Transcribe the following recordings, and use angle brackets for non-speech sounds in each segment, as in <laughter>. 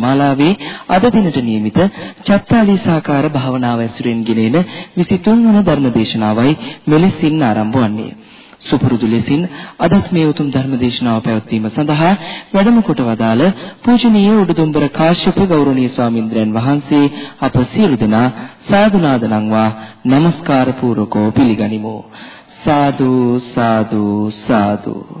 සමට ධර්ම දේශනා මාලාවේ අද දිනට නියමිත චත්තාලීසාකාර භාවනාව ඇසුරෙන් ගෙනෙන 23 වන ධර්ම දේශනාවයි මෙලෙසින් ආරම්භ වන්නේ. සුපුරුදු ලෙසින් අදත් මේ උතුම් ධර්ම දේශනාව පැවැත්වීම සඳහා වැඩම කොට වදාළ පූජනීය උඩුදුම්බර කාශ්‍යප ගෞරවනීය ස්වාමින්ද්‍රයන් වහන්සේ අප සියලු දෙනා සාදුනාද නම්වා নমස්කාර පූර්වකව පිළිගනිමු සාදු සාදු සාදු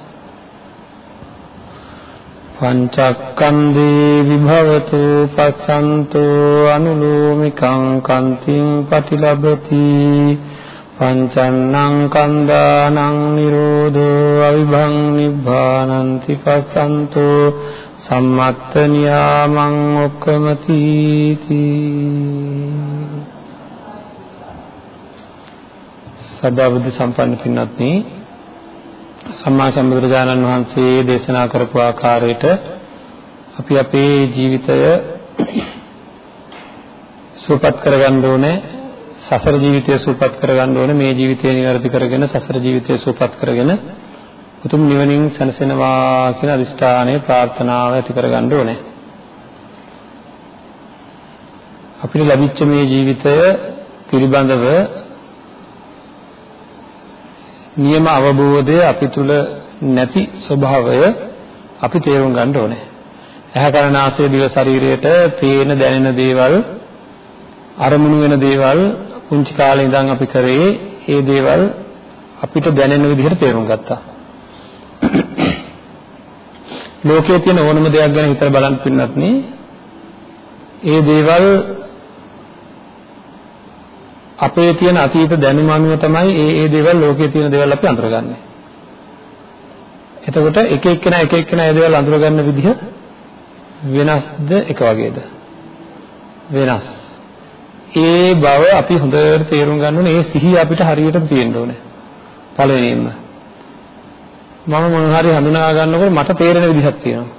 පංචක්කන්දේ විභවතු පස්සන්තු අනුලෝමිකං කන්තිං පටිලබති පංචන්නං කන්දානං නිරෝධෝ අවිභං නිබ්බානන්ති පස්සන්තු සම්මත්ත නියාමං ඔක්කමති සදා බුද්ධ සම්පන්න පින්වත්නි සම්මා සම්බුදුරජාණන් වහන්සේ දේශනා කරපු ආකාරයට අපි අපේ ජීවිතය සුවපත් කරගන්න ඕනේ සසර ජීවිතය සුවපත් කරගන්න ඕනේ මේ ජීවිතය નિවැරදි කරගෙන සසර ජීවිතය සුවපත් කරගෙන උතුම් නිවනින් සැනසෙනවා කියන අදිෂ්ඨානය ප්‍රාර්ථනාව ඇති කරගන්න ඕනේ. අපිට ලැබිච්ච මේ ජීවිතය පිළිබඳව නියම අවබෝධය අපි තුල නැති ස්වභාවය අපි තේරුම් ගන්න ඕනේ. ඇහැ කන නාසය දිව ශරීරයට පේන දැනෙන දේවල් අරමුණු වෙන දේවල් පුංචි කාලේ ඉඳන් අපි කරේ ඒ දේවල් අපිට දැනෙන විදිහට තේරුම් ගත්තා. ලෝකයේ තියෙන ඕනම දෙයක් ගැන හිතලා බලන්න පින්නත් නේ ඒ දේවල් අපේ තියෙන අතීත දැනුම අනුව තමයි ඒ ඒ දේවල් ලෝකයේ තියෙන දේවල් අපි අඳුරගන්නේ. එතකොට එක එක්කෙනා එක එක්කෙනා ඒ දේවල් අඳුරගන්න විදිහ වෙනස්ද එක වගේද? වෙනස්. ඒ බව අපි හොඳට තේරුම් ගන්න ඕනේ. ඒ සිහිය අපිට හරියටම තියෙන්න ඕනේ. පළවෙනියෙන්ම. මම මොන හරි හඳුනා ගන්නකොට මට තේරෙන විදිහක් තියෙනවා.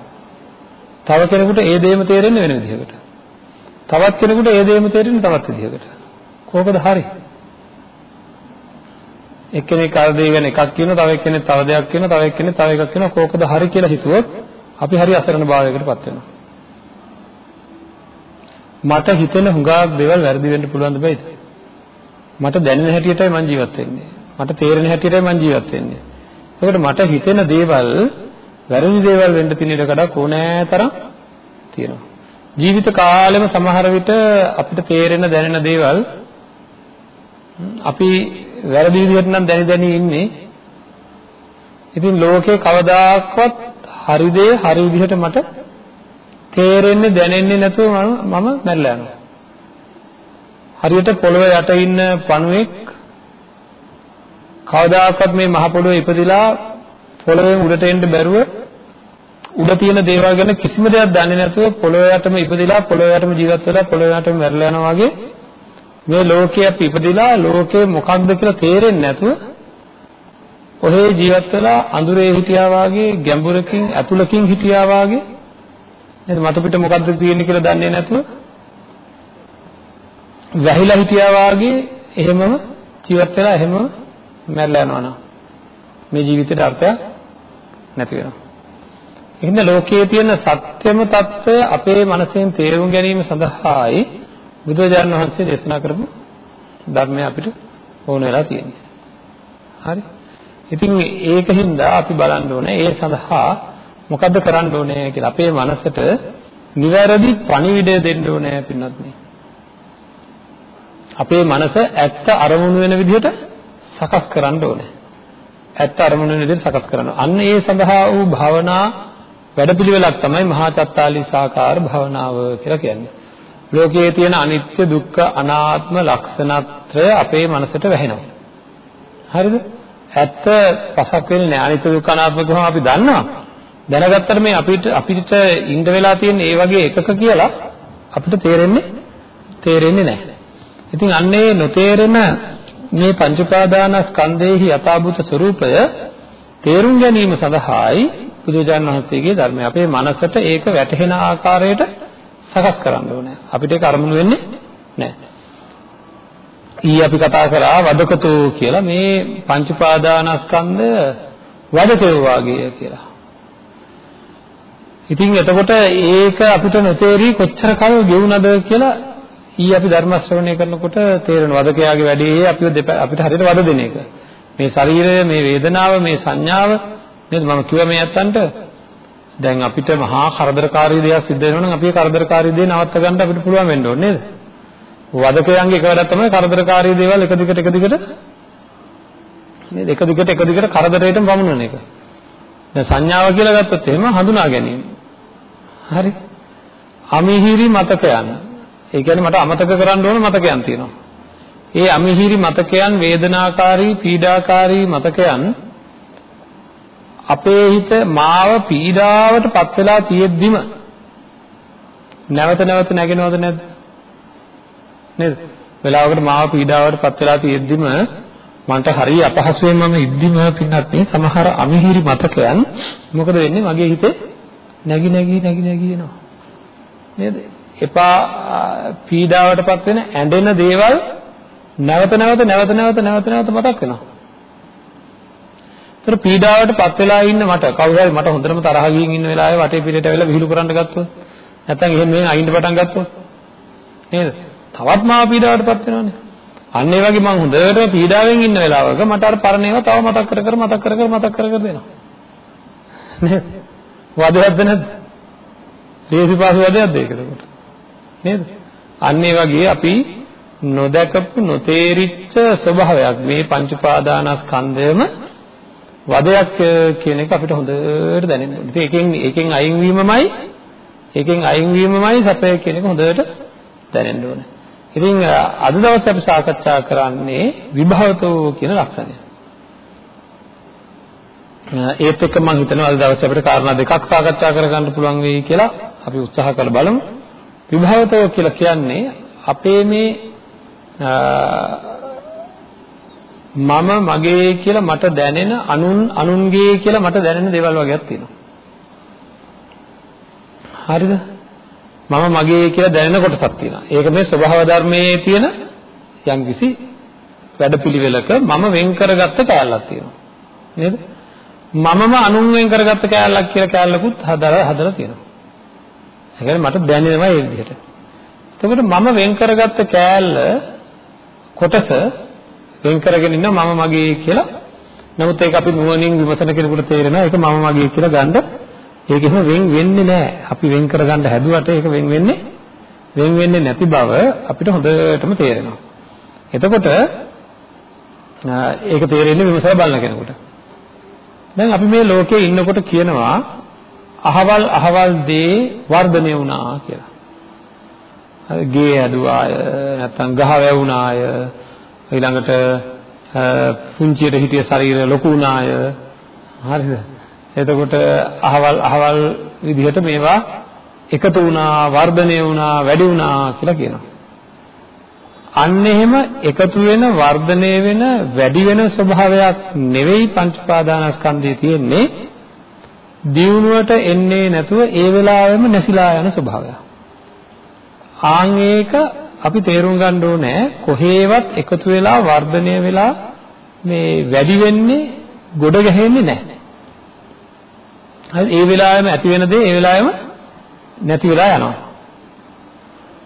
තව කෙනෙකුට ඒ දේම තේරෙන්නේ වෙන විදිහකට. තවත් කෙනෙකුට ඒ දේම තේරෙන්නේ තවත් විදිහකට. කෝකද හරි? එක්කෙනෙක් අර දේ ගැන එකක් කියනවා, තව එක්කෙනෙක් තව දෙයක් කියනවා, තව එක්කෙනෙක් තව එකක් කියනවා. කෝකද හරි කියලා හිතුවොත් අපි හරි අසරණ භාවයකටපත් වෙනවා. මට හිතෙන හුඟක් දේවල් වැරදි වෙන්න පුළුවන් දෙයිද? මට දැනෙන හැටියටයි මම ජීවත් වෙන්නේ. මට තේරෙන හැටියටයි මම ජීවත් වෙන්නේ. ඒකට මට හිතෙන දේවල් වැරදි දේවල් වෙන්න තියෙන ඉඩ කඩක් ඕනෑතරම් තියෙනවා. ජීවිත කාලෙම සමහර විට අපිට තේරෙන දැනෙන දේවල් අපි වැරදි විදිහට නම් දැනි දැනි ඉන්නේ. ඉතින් ලෝකේ කවදාකවත් හරි දේ හරි විදිහට මට තේරෙන්නේ දැනෙන්නේ නැතුව මම මම මැරලා යනවා. හරියට පොළොව යට ඉන්න පණුවෙක් කවදාකවත් මේ මහ පොළොවේ ඉපදිලා පොළොවෙන් උඩට එන්න බැරුව උඩ තියෙන දේවල් ගැන කිසිම දෙයක් දන්නේ නැතුව පොළොව යටම ඉපදිලා පොළොව යටම ජීවත් වෙලා පොළොව යටම මැරලා යනවා වගේ මේ ලෝකයේ අපි ඉපදිලා ලෝකේ මොකක්ද කියලා තේරෙන්නේ නැතුව ඔහේ ජීවත් වෙලා අඳුරේ හිටියා වාගේ ගැඹුරකින් අතුලකින් හිටියා වාගේ නේද මතු පිට මොකද්ද තියෙන්නේ කියලා දන්නේ නැතුව වැහිලා හිටියා වාගේ එහෙමම ජීවත් වෙලා එහෙමම මැරලා යනවා නම් මේ ජීවිතේට අර්ථයක් නැති වෙනවා. එහෙනම් ලෝකයේ තියෙන සත්‍යම తত্ত্বය අපේ මනසෙන් තේරුම් ගැනීම සඳහායි බුදුරජාණන් වහන්සේ දේශනා කරපු ධර්මය අපිට ඕන වෙලා තියෙන්නේ. හරි? ඉතින් ඒකින්ද අපි බලන්න ඕනේ ඒ සඳහා මොකද්ද කරන්න ඕනේ කියලා. අපේ මනසට නිවැරදි පණිවිඩය දෙන්න ඕනේ පින්නත් නේ. අපේ මනස ඇත්ත අරමුණු වෙන විදිහට සකස් කරන්න ඕනේ. ඇත්ත අරමුණු වෙන විදිහට සකස් කරන්න. අන්න ඒ සඳහා වූ භාවනා වැඩපිළිවෙලක් තමයි මහා චත්තාලීසාකාර භාවනාව කියලා කියන්නේ. ලෝකයේ තියෙන අනිත්‍ය දුක්ඛ අනාත්ම ලක්ෂණත්‍රය අපේ මනසට වැහෙනවා. හරිද? ඇත්ත පසක් වෙන්නේ නැහැ. අනිත්‍ය දුක්ඛ අනාත්ම කොහොම අපි දන්නවා. දැනගත්තට මේ අපිට අපිට ඉඳ වෙලා තියෙන ඒ වගේ එකක කියලා අපිට තේරෙන්නේ තේරෙන්නේ නැහැ. ඉතින් අන්නේ නොතේරෙන මේ පංච උපාදානස්කන්ධයේහි යථාභූත ස්වરૂපය තේරුම් ගැනීම සඳහායි බුදුජාණන් වහන්සේගේ ධර්මය අපේ මනසට ඒක වැටහෙන ආකාරයට සකස් කරන්න ඕනේ. අපිට ඒක අරමුණු වෙන්නේ නැහැ. ඊ අපි කතා කරා වදකතෝ කියලා මේ පංච උපාදානස්කන්ධ වදකෝ වාගේය කියලා. ඉතින් එතකොට ඒක අපිට නොතේරි කොච්චර කල් ගෙවුනද කියලා ඊ අපි ධර්ම ශ්‍රවණය කරනකොට තේරෙනවා වදකයාගේ වැඩේ අපිව අපිට හරියට වද දෙන එක. මේ ශරීරය, මේ වේදනාව, මේ සංඥාව නේද මම කිව්වා මේ අත්තන්ට දැන් අපිට මහා කරදරකාරී දෙයක් සිද්ධ වෙනවා නම් අපි ඒ කරදරකාරී දේ නවත්ත ගන්න අපිට පුළුවන් වෙන්න ඕනේ නේද? වදකයන්ගේ එක වැඩක් තමයි කරදරකාරී දේවල් එක දිගට එක දිගට නේද? එක දිගට එක දිගට කරදරයටම වමුනන එක. දැන් සංඥාව කියලා ගත්තොත් එහෙම හඳුනා ගැනීම. හරි. අමිහිරි මතකයන්. ඒ කියන්නේ මට අමතක කරන්න ඕන මතකයන් තියෙනවා. ඒ අමිහිරි මතකයන් වේදනාකාරී පීඩාකාරී මතකයන් අපේ හිත මාව පීඩාවට පත් වෙලා තියෙද්දිම නැවත නැවත නැගෙනවද නැද්ද? නේද? වෙලාවකට මාව පීඩාවට පත් වෙලා තියෙද්දිම මන්ට හරි අපහසුයෙන් මම ඉද්දිම පින්නත් මේ සමහර අමිහිරි මතකයන් මොකද වෙන්නේ මගේ හිතේ නැగి නැగి නැగి නැగి එනවා නේද එපා පීඩාවටපත් වෙන ඇඬෙන දේවල් නැවත නැවත නැවත නැවත නැවත නැවත මතක් වෙනවා ඒතර පීඩාවටපත් වෙලා ඉන්න මට කවුරු හරි මට හොඳටම තරහ ගිහින් ඉන්න වෙලාවේ වටේ පිටේට ඇවිල්ලා විහිළු කරන්න ගත්තොත් නැත්නම් එහෙම මෙහෙන් අයින්න පටන් ගත්තොත් නේද? තවත් මාව පීඩාවටපත් වෙනවනේ. අන්න ඒ වගේ මං හොඳට පීඩාවෙන් ඉන්න වෙලාවක මට අර පරණ ඒවා තව මතක් කර කර මතක් කර කර මතක් කර කර දෙනවා. නේද? වදයක්ද නැද්ද? ලේසි පාසු වදයක්ද ඒක එතකොට? නේද? අන්න ඒ වගේ අපි නොදකපු නොතේරිච්ච ස්වභාවයක් මේ පංච පාදානස්කන්ධයම වදයක් කියන එක අපිට හොඳට දැනෙන්න ඕනේ. ඉතින් ඒකෙන් ඒකෙන් අයින් වීමමයි ඒකෙන් අයින් වීමමයි සැපය කියන එක හොඳට දැනෙන්න ඕනේ. ඉතින් අද දවසේ අපි සාකච්ඡා කරන්නේ විභවතෝ කියන ලක්ෂණය. ඒත් එක්ක මම හිතනවා අද දවසේ අපිට කාරණා දෙකක් සාකච්ඡා කරගන්න පුළුවන් වෙයි කියලා අපි උත්සාහ කරලා බලමු. විභවතෝ කියලා කියන්නේ අපේ මේ මම මගේ කියලා මට දැනෙන අනුන් අනුන්ගේ කියලා මට දැනෙන දේවල් වගේක් තියෙනවා. හරිද? මම මගේ කියලා දැනෙන කොටසක් තියෙනවා. ඒක මේ ස්වභාව ධර්මයේ තියෙන යම්කිසි වැඩපිළිවෙලක මම වෙන් කරගත්ත කෑල්ලක් තියෙනවා. නේද? මමම අනුන් වෙන් කරගත්ත කෑල්ලක් කියලා කෑල්ලකුත් හදලා හදලා තියෙනවා. ඒ කියන්නේ මට දැනෙනවා ඒ විදිහට. එතකොට මම වෙන් කරගත්ත කෑල්ල කොටස වෙන් කරගෙන ඉන්න මම මගේ කියලා. නමුත් ඒක අපි නුවණින් විමසන කෙනෙකුට තේරෙනවා ඒක මම මගේ කියලා ගන්න ඒක එහෙම වෙන් වෙන්නේ නැහැ. අපි වෙන් කරගන්න හැදුවට ඒක වෙන් වෙන්නේ වෙන් වෙන්නේ නැති බව අපිට හොඳටම තේරෙනවා. එතකොට ඒක තේරෙන්නේ විමසලා බලන කෙනෙකුට. දැන් අපි මේ ලෝකේ ඉන්නකොට කියනවා අහවල් අහවල් දේ වර්ධනය වුණා කියලා. ගේ ඇදුවාය නැත්නම් ගහ වැවුනාය ඊළඟට පුංචියට හිටිය ශරීරය ලොකු වුණාය. හරිද? එතකොට අහවල් අහවල් විදිහට මේවා එකතු වුණා, වර්ධනය වුණා, වැඩි වුණා කියලා කියනවා. අන්න එහෙම එකතු වෙන, වර්ධනය වෙන, වැඩි වෙන ස්වභාවයක් නෙවෙයි පංච පාදානස්කන්ධයේ තියෙන්නේ. දියුණුවට එන්නේ නැතුව ඒ වෙලාවෙම නැසිලා යන ස්වභාවයක්. ආන් ඒක අපි තේරුම් ගන්න ඕනේ කොහේවත් එකතු වෙලා වර්ධනය වෙලා මේ වැඩි වෙන්නේ ගොඩ ගැහෙන්නේ නැහැ. හරි ඒ වෙලාවෙම ඇති වෙන දේ ඒ වෙලාවෙම නැති වෙලා යනවා.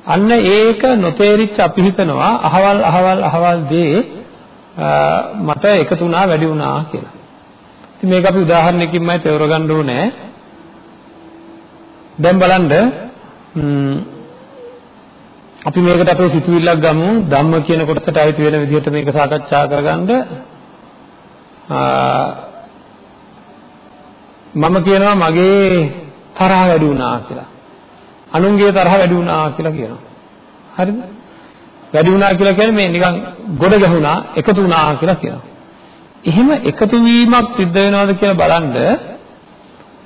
අන්න ඒක නොතේරිච්ච අපි හිතනවා අහවල් අහවල් අහවල් දේ මට එකතු වුණා වැඩි වුණා කියලා. ඉතින් මේක අපි උදාහරණයකින්මයි තේරුම් ගන්න ඕනේ. දැන් බලන්න අපි මේකට අපේ සිතුවිල්ලක් ගමු ධම්ම කියන කොටසට අයිති වෙන විදිහට මේක සාකච්ඡා කරගන්න මම කියනවා මගේ තරහ වැඩි වුණා කියලා. අනුන්ගේ තරහ වැඩි වුණා කියලා කියනවා. හරිද? වැඩි වුණා කියලා කියන්නේ මේ නිකන් ගොඩ ගැහුණා, එකතු වුණා කියලා කියනවා. එහෙම එකතු වීමක් සිද්ධ වෙනවද කියලා බලන්න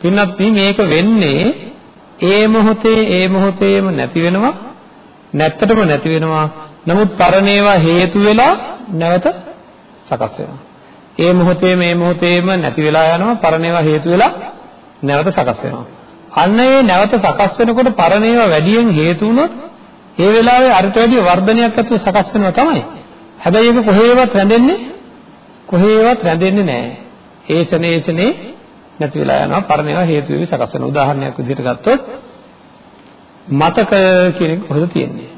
පින්නත් මේක වෙන්නේ ඒ මොහොතේ ඒ මොහොතේම නැති වෙනවා නැත්තටම නැති වෙනවා. නමුත් පරණේවා හේතු වෙලා නැවත සකස් වෙනවා. ඒ මොහොතේ මේ මොහොතේම නැති වෙලා යනවා පරණේවා හේතු වෙලා නැවත සකස් වෙනවා. අන්න ඒ නැවත සකස් වෙනකොට පරණේවා වැඩියෙන් හේතු වුණොත් ඒ වෙලාවේ අරට වැඩි වර්ධනයක් ඇතුව සකස් වෙනවා තමයි. හැබැයි ඒක කොහේවත් රැඳෙන්නේ කොහේවත් රැඳෙන්නේ නැහැ. ඒසනේ ඒසනේ නැති වෙලා යනවා පරණේවා හේතු වෙවි සකස් වෙන උදාහරණයක් විදිහට ගත්තොත් මතක කියන එක කොහෙද තියෙන්නේ?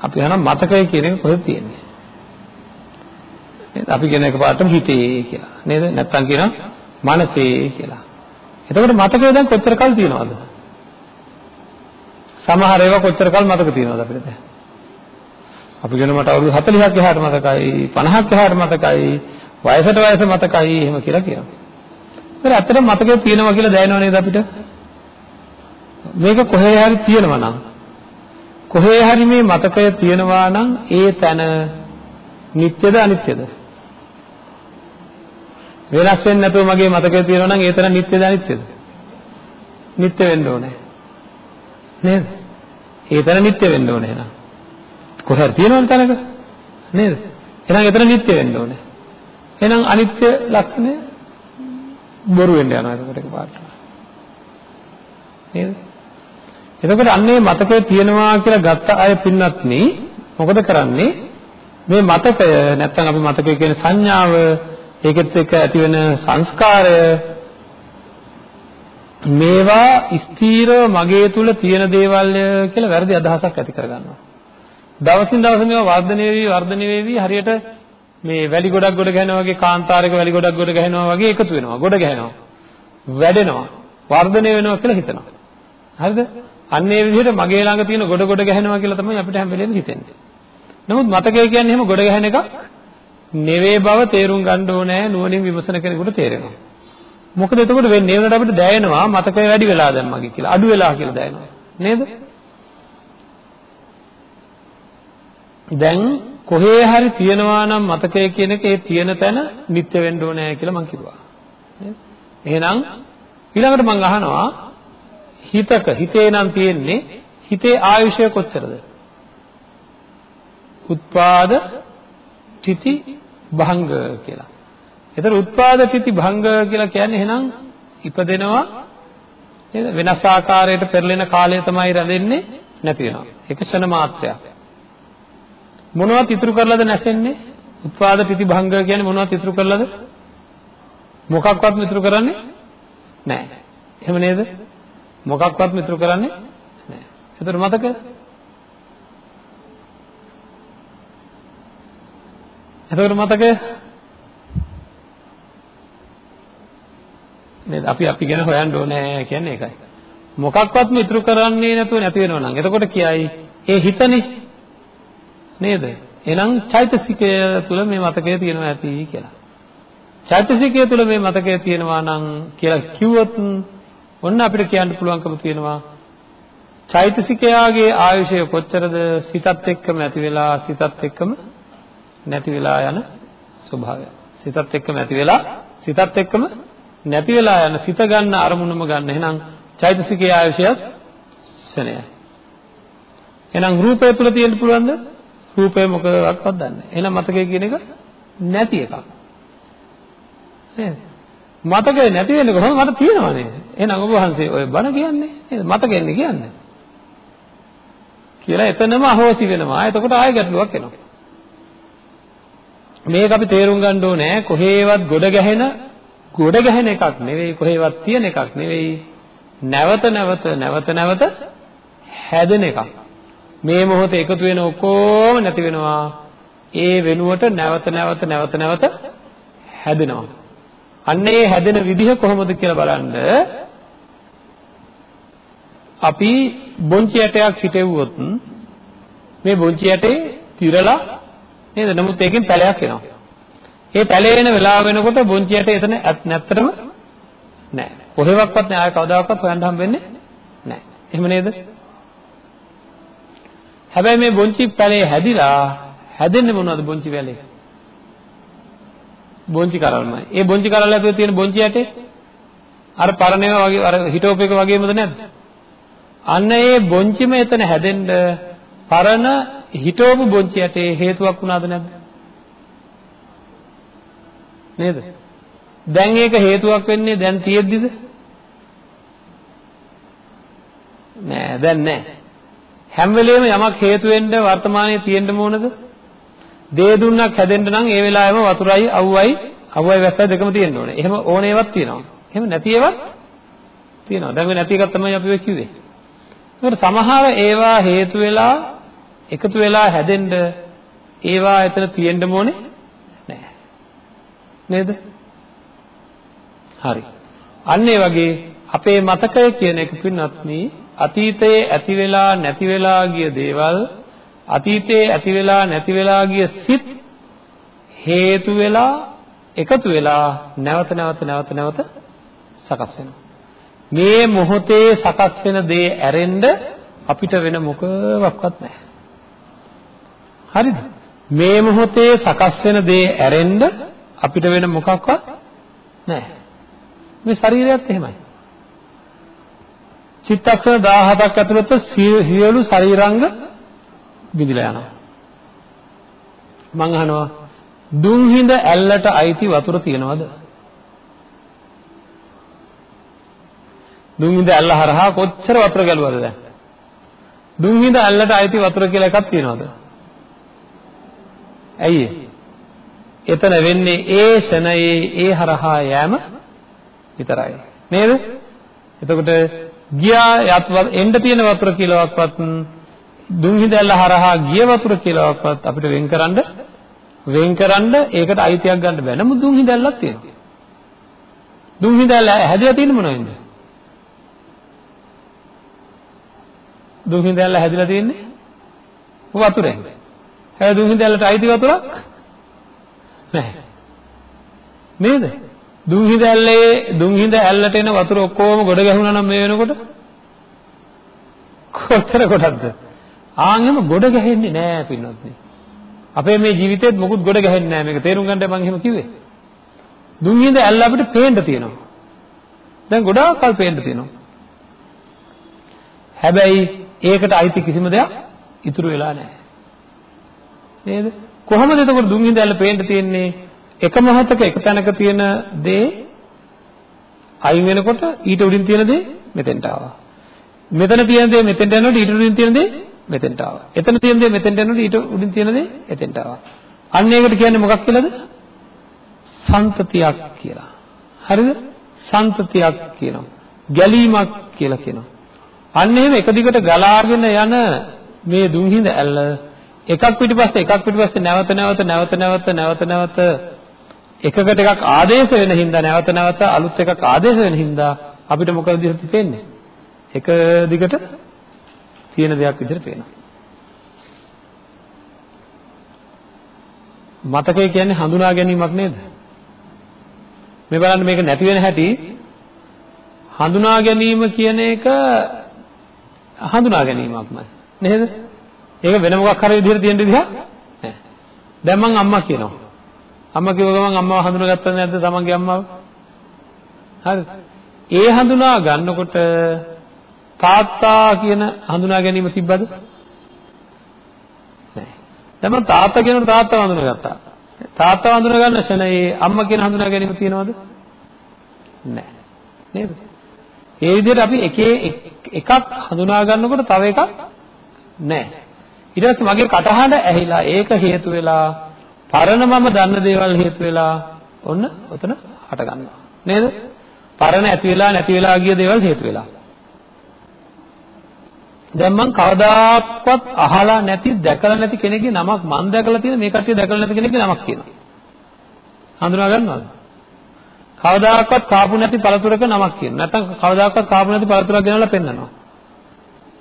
අපි අහන මතකය කියන එක කොහෙද තියෙන්නේ? නේද? අපි කියන එකපාරටම හිතේ කියලා. නේද? නැත්තම් කියනවා මනසේ කියලා. එතකොට මතකය දැන් කොච්චර කල් තියෙනවද? සමහර ඒවා කොච්චර කල් මතක තියෙනවද අපිට දැන්? අපි කියන මට අවුරුදු 40ක් එහාට මතකයි 50ක් එහාට මතකයි වයසට වයස මතකයි එහෙම කියලා කියනවා. ඒත් ඇත්තටම මතකයේ තියෙනවා කියලා දැනෙනව නේද අපිට? මේක කොහේ හරි තියෙනවා නම් කොහේ හරි මේ මතකය තියෙනවා නම් ඒ තැන නිට්ටයද අනිත්‍යද? වෙනස් වෙන්නේ නැතුව මගේ මතකයේ තියෙනවා නම් ඒ තැන නිට්ටයද අනිත්‍යද? නිට්ටය වෙන්න ඕනේ. නේද? ඒ තැන නිට්ටය වෙන්න ඕනේ එහෙනම්. කොහේ තියෙනවද තැනක නේද එහෙනම් එතන නිත්‍ය වෙන්න ඕනේ එහෙනම් අනිත්‍ය ලක්ෂණය බොරු වෙන්න යනවා එතකොට එකපාරට නේද? එතකොට අන්නේ මතකය තියෙනවා කියලා ගත්ත අය පින්නත් නේ මොකද කරන්නේ? මේ මතකය නැත්තම් අපි මතකය කියන්නේ සංඥාව ඒකෙත් එක්ක ඇති වෙන සංස්කාරය මේවා ස්ථීරව මගේ තුල තියෙන දේවල් කියලා වැරදි අදහසක් ඇති කරගන්නවා. දවසින් දවස මේවා වර්ධනය වෙවි වර්ධනය වෙවි හරියට මේ වැලි ගොඩක් ගොඩ ගහනවා වගේ කාන්තාරයක වැලි ගොඩක් ගොඩ ගහනවා වගේ එකතු වෙනවා ගොඩ ගහනවා වැඩෙනවා වර්ධනය වෙනවා කියලා හිතනවා. හරිද? අන්න ඒ විදිහට මගේ ළඟ තියෙන ගොඩ ගොඩ ගහනවා කියලා තමයි අපිට හැම වෙලේම හිතෙන්නේ. නමුත් මතකය කියන්නේ එහෙම ගොඩ ගහන එකක් නෙවෙයි බව තේරුම් ගන්න ඕනේ නුවණින් විමසන කෙනෙකුට තේරෙනවා. මොකද එතකොට වෙන්නේ? ඒ වුණාට අපිට දැනෙනවා මතකය වැඩි වෙලා දැන් මගේ කියලා අඩු වෙලා කියලා දැනෙනවා. නේද? දැන් කොහේ හරි තියනවා නම් මතකය කියන එක ඒ තියෙන තැන නිත්‍ය වෙන්න ඕනේ කියලා මම කිව්වා. නේද? එහෙනම් ඊළඟට මම අහනවා හිතක හිතේ නම් තියෙන්නේ හිතේ ආයුෂය කොච්චරද? උත්පාද තිති භංග කියලා. එතන උත්පාද තිති භංග කියලා කියන්නේ එහෙනම් ඉපදෙනවා නේද? වෙනස් ආකාරයකට පෙරලෙන කාලය තමයි රැඳෙන්නේ නැති වෙනවා. ඒක ක්ෂණ මාත්‍රයක්. මොනවත් ඉතුරු කරලාද නැසෙන්නේ? උත්පාද තිති භංග කියන්නේ මොනවත් ඉතුරු කරලාද? මොකක්වත් ඉතුරු කරන්නේ නැහැ. එහෙම නේද? මොකක්වත් ඉතුරු කරන්නේ නැහැ. ඒතර මතක? එතකොට මතක නේද අපි අපි ගැන හොයන්න ඕනේ කියන්නේ ඒකයි මොකක්වත්ම ඉතුරු කරන්නේ නැතුව නැති වෙනවා නම් එතකොට කියයි ඒ හිතනේ නේද? එහෙනම් චෛතසිකය තුල මේ මතකය තියෙනවා ඇති කියලා. චෛතසිකය තුල මේ මතකය තියෙනවා නම් කියලා කිව්වොත් ඔන්න අපිට කියන්න පුළුවන්කම තියෙනවා චෛතසිකයාගේ ආයුෂය කොච්චරද සිතත් එක්කම ඇති වෙලා සිතත් එක්කම නැති වෙලා යන ස්වභාවය. සිතත් එක්කම ඇති වෙලා සිතත් එක්කම නැති වෙලා යන සිත ගන්න අරමුණම ගන්න. එහෙනම් චෛතසිකයේ ආයුෂයත් ශනයයි. එහෙනම් රූපය තුල තියෙන්න පුළුවන්ද? රූපය මොකක්වත් දන්නේ නැහැ. එහෙනම් මතකය කියන එක නැති එකක්. නේද? මතකය නැති වෙන්නේ කොහොමද? මට තියෙනවා නේද? එහෙනම් ඔබ වහන්සේ ඔය බණ කියන්නේ නේද? මතකෙන්නේ කියන්නේ. කියලා එතනම අහෝසි වෙනවා. එතකොට ආයෙ ගැටලුවක් එනවා. මේක අපි තේරුම් ගන්න ඕනේ කොහේවත් ගොඩ ගැහෙන ගොඩ ගැහෙන එකක් නෙවෙයි කොහේවත් තියෙන එකක් නෙවෙයි නැවත නැවත නැවත නැවත හැදෙන එකක් මේ මොහොතේ එකතු වෙන ඔක්කොම නැති වෙනවා. ඒ වෙනුවට නැවත නැවත නැවත නැවත හැදෙනවා. අන්න ඒ හැදෙන විදිහ කොහොමද කියලා බලන්න අපි බොංචි ඇටයක් හිටෙව්වොත් මේ බොංචි ඇටේ තිරලා නේද? නමුත් ඒකෙන් පැලයක් එනවා. ඒ පැලේ එන වෙලාව වෙනකොට බොංචි ඇටේ එතන නැත්තරම නැහැ. කොහෙවත්වත් නෑ ආය කවදාකවත් හොයන්න හම්බෙන්නේ නැහැ. එහෙම නේද? හැබැයි මේ බොංචි පැලේ හැදිලා හැදෙන්නේ මොනවද බොංචි පැලේ? බොංචි කරල්මයි. ඒ බොංචි කරල් ඇතුලේ තියෙන බොංචි ඇටේ අර පරණේව වගේ අර හිටෝප එක වගේමද නැද්ද? අන්න ඒ බොංචිම එතන හැදෙන්න පරණ හිටෝපු බොංචි ඇටේ හේතුවක් වුණාද නැද්ද? නේද? දැන් ඒක හේතුවක් වෙන්නේ දැන් තියෙද්දිද? නෑ දැන් නෑ. හැම වෙලෙම යමක් හේතු වෙන්න වර්තමානයේ තියෙන්න ඕනද? දේ දුන්නක් හැදෙන්න නම් ඒ වෙලාවෙම වතුරයි අවුවයි අවුවයි වැස්සයි දෙකම තියෙන්න ඕනේ. එහෙම ඕන ඒවත් තියෙනවා. එහෙම නැති ඒවත් තියෙනවා. දැන් මේ නැති එකක් තමයි අපි ඔය කිව්වේ. ඒකට සමහර ඒවා හේතු වෙලා එකතු වෙලා හැදෙන්න ඒවා එතන තියෙන්න ඕනේ නැහැ. නේද? හරි. අන්න ඒ වගේ අපේ මතකය කියන එක පින්වත්නි අතීතයේ ඇති වෙලා නැති වෙලා ගිය දේවල් අතීතයේ ඇති වෙලා නැති වෙලා ගිය සිත් හේතු වෙලා එකතු වෙලා නැවත නැවත නැවත නැවත සකස් වෙනවා. මේ මොහොතේ සකස් වෙන දේ ඇරෙන්න අපිට වෙන මොකවත් නැහැ. හරිද? මේ මොහොතේ සකස් වෙන දේ ඇරෙන්න අපිට වෙන මොකක්වත් නැහැ. මේ ශරීරයත් එහෙමයි. චිත්තක්ෂණ 17ක් ඇතුළත සියලු ශරීරාංග බිඳිලා යනවා. මං අහනවා දුම් හිඳ ඇල්ලට අයිති වතුර තියනවද? දුම් හිඳ ඇල්ල හරහා කොච්චර වතුර ගැලුවද දැන්? දුම් හිඳ ඇල්ලට අයිති වතුර කියලා එකක් තියනවද? ඇයි එතන වෙන්නේ ඒ ෂණයේ ඒ හරහා යෑම විතරයි. නේද? එතකොට ගියා යත්වත් එන්න තියෙන වතුර කියලාවත් දුම්හිඳැල්ල හරහා ගිය වතුර කියලාවත් අපිට වෙන්කරන්න වෙන්කරන්න ඒකට අයිතියක් ගන්න බෑ. නමුත් දුම්හිඳැල්ලක් තියෙනවා. දුම්හිඳැල්ල හැදලා තියෙන්නේ මොනවෙන්ද? දුම්හිඳැල්ල හැදලා තියෙන්නේ වතුරෙන්. හැබැයි දුම්හිඳැල්ලට අයිති වතුරක් නැහැ. නේද? දුම්හිඳ ඇල්ලේ දුම්හිඳ ඇල්ලට එන වතුර ඔක්කොම ගොඩ ගැහුණා නම් මේ වෙනකොට කොතර කොටක්ද? ආන්ගෙම ගොඩ ගැහෙන්නේ නෑ පින්වත්නි. අපේ මේ ජීවිතේත් මොකුත් ගොඩ ගැහෙන්නේ නෑ මේක තේරුම් ගන්න මම එහෙම කිව්වේ. දුම්හිඳ ඇල්ල අපිට පේන්න තියෙනවා. දැන් ගොඩාක් කල් පේන්න තියෙනවා. හැබැයි ඒකට අයිති කිසිම දෙයක් ඉතුරු වෙලා නැහැ. නේද? කොහොමද එතකොට දුම්හිඳ ඇල්ල පේන්න තියෙන්නේ? එක මොහොතක එක තැනක තියෙන දේ අයින් වෙනකොට ඊට උඩින් තියෙන දේ මෙතෙන්ට ආවා. මෙතන තියෙන දේ මෙතෙන්ට යනකොට ඊට උඩින් තියෙන දේ මෙතෙන්ට ආවා. එතන තියෙන දේ මෙතෙන්ට යනකොට ඊට උඩින් තියෙන දේ එතෙන්ට ආවා. අන්න ඒකට කියන්නේ මොකක් කියලාද? සන්තතියක් කියලා. හරිද? සන්තතියක් කියනවා. ගැලීමක් කියලා කියනවා. අන්න එහෙම එක දිගට ගලාගෙන යන මේ දුම්හිඳ ඇල්ල එකක් පිටිපස්සේ එකක් පිටිපස්සේ නැවත නැවත නැවත නැවත නැවත නැවත එකකට එකක් ආදේශ වෙන හින්දා නැවත නැවත අලුත් එකක් ආදේශ වෙන හින්දා අපිට මොකද විදිහට පේන්නේ? එක දිගට තියෙන දෙයක් විදිහට පේනවා. මතකය කියන්නේ හඳුනා ගැනීමක් නේද? මේ බලන්න මේක නැති වෙන හැටි හඳුනා ගැනීම කියන එක හඳුනා ගැනීමක්මයි. නේද? ඒක වෙන මොකක් හරි විදිහට තියෙන විදිහක් නැහැ. දැන් මං අම්මා කියනවා. අම්මා කිව්ව ගමන් අම්මව හඳුනාගත්තද නැද්ද තමන්ගේ අම්මව? හරි. ඒ හඳුනා ගන්නකොට තාත්තා කියන හඳුනා ගැනීම තිබ්බද? නැහැ. දැන් මම තාත්තා කියනකොට තාත්තව හඳුනාගත්තා. තාත්තව හඳුනා ගන්න ෂණයේ අම්මා කියන හඳුනා ගැනීම තියෙනවද? නැහැ. නේද? ඒ විදිහට අපි එක එකක් හඳුනා ගන්නකොට තව එකක් නැහැ. ඊට පස්සේ මගේ කටහඬ ඇහිලා ඒක හේතු වෙලා පරණ මම දන්න දේවල් හේතු වෙලා ඔන්න ඔතන හට ගන්නවා. නේද? පරණ ඇති වෙලා නැති වෙලා ගිය දේවල් හේතු වෙලා. දැන් මම කවදාක්වත් අහලා නැති දැකලා නැති කෙනෙක්ගේ නමක් මම දැකලා තියෙන මේ කට්ටිය දැකලා නැති කෙනෙක්ගේ නමක් කියනවා. හඳුනා ගන්නවද? කවදාකවත් කාපු නැති පළතුරක නමක් කියනවා. නැත්නම් කවදාකවත් කාපු නැති පළතුරක් ගෙනල්ලා පෙන්නනවා.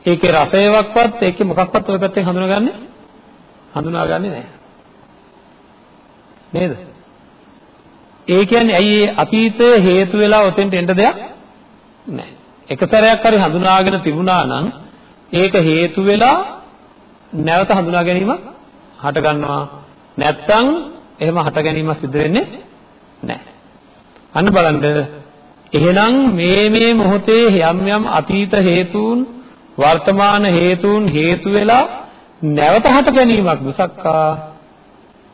ඒකේ රසයවක්වත් ඒකේ මොකක්වත් ওই පැත්තෙන් හඳුනාගන්නේ හඳුනාගන්නේ නැහැ. නේද? ඒ කියන්නේ ඇයි ඒ අතීතය හේතු වෙලා ඔතෙන්ට එන්න දෙයක් නැහැ. එක සැරයක් හරි හඳුනාගෙන තිබුණා නම් ඒක හේතු වෙලා නැවත හඳුනා ගැනීමක් හට ගන්නවා. නැත්තම් එහෙම හට ගැනීමක් සිදු වෙන්නේ නැහැ. අන්න බලන්න එහෙනම් මේ මේ මොහොතේ යම් යම් අතීත හේතුන් වර්තමාන හේතුන් හේතු වෙලා නැවත හට ගැනීමක් මිසක්කා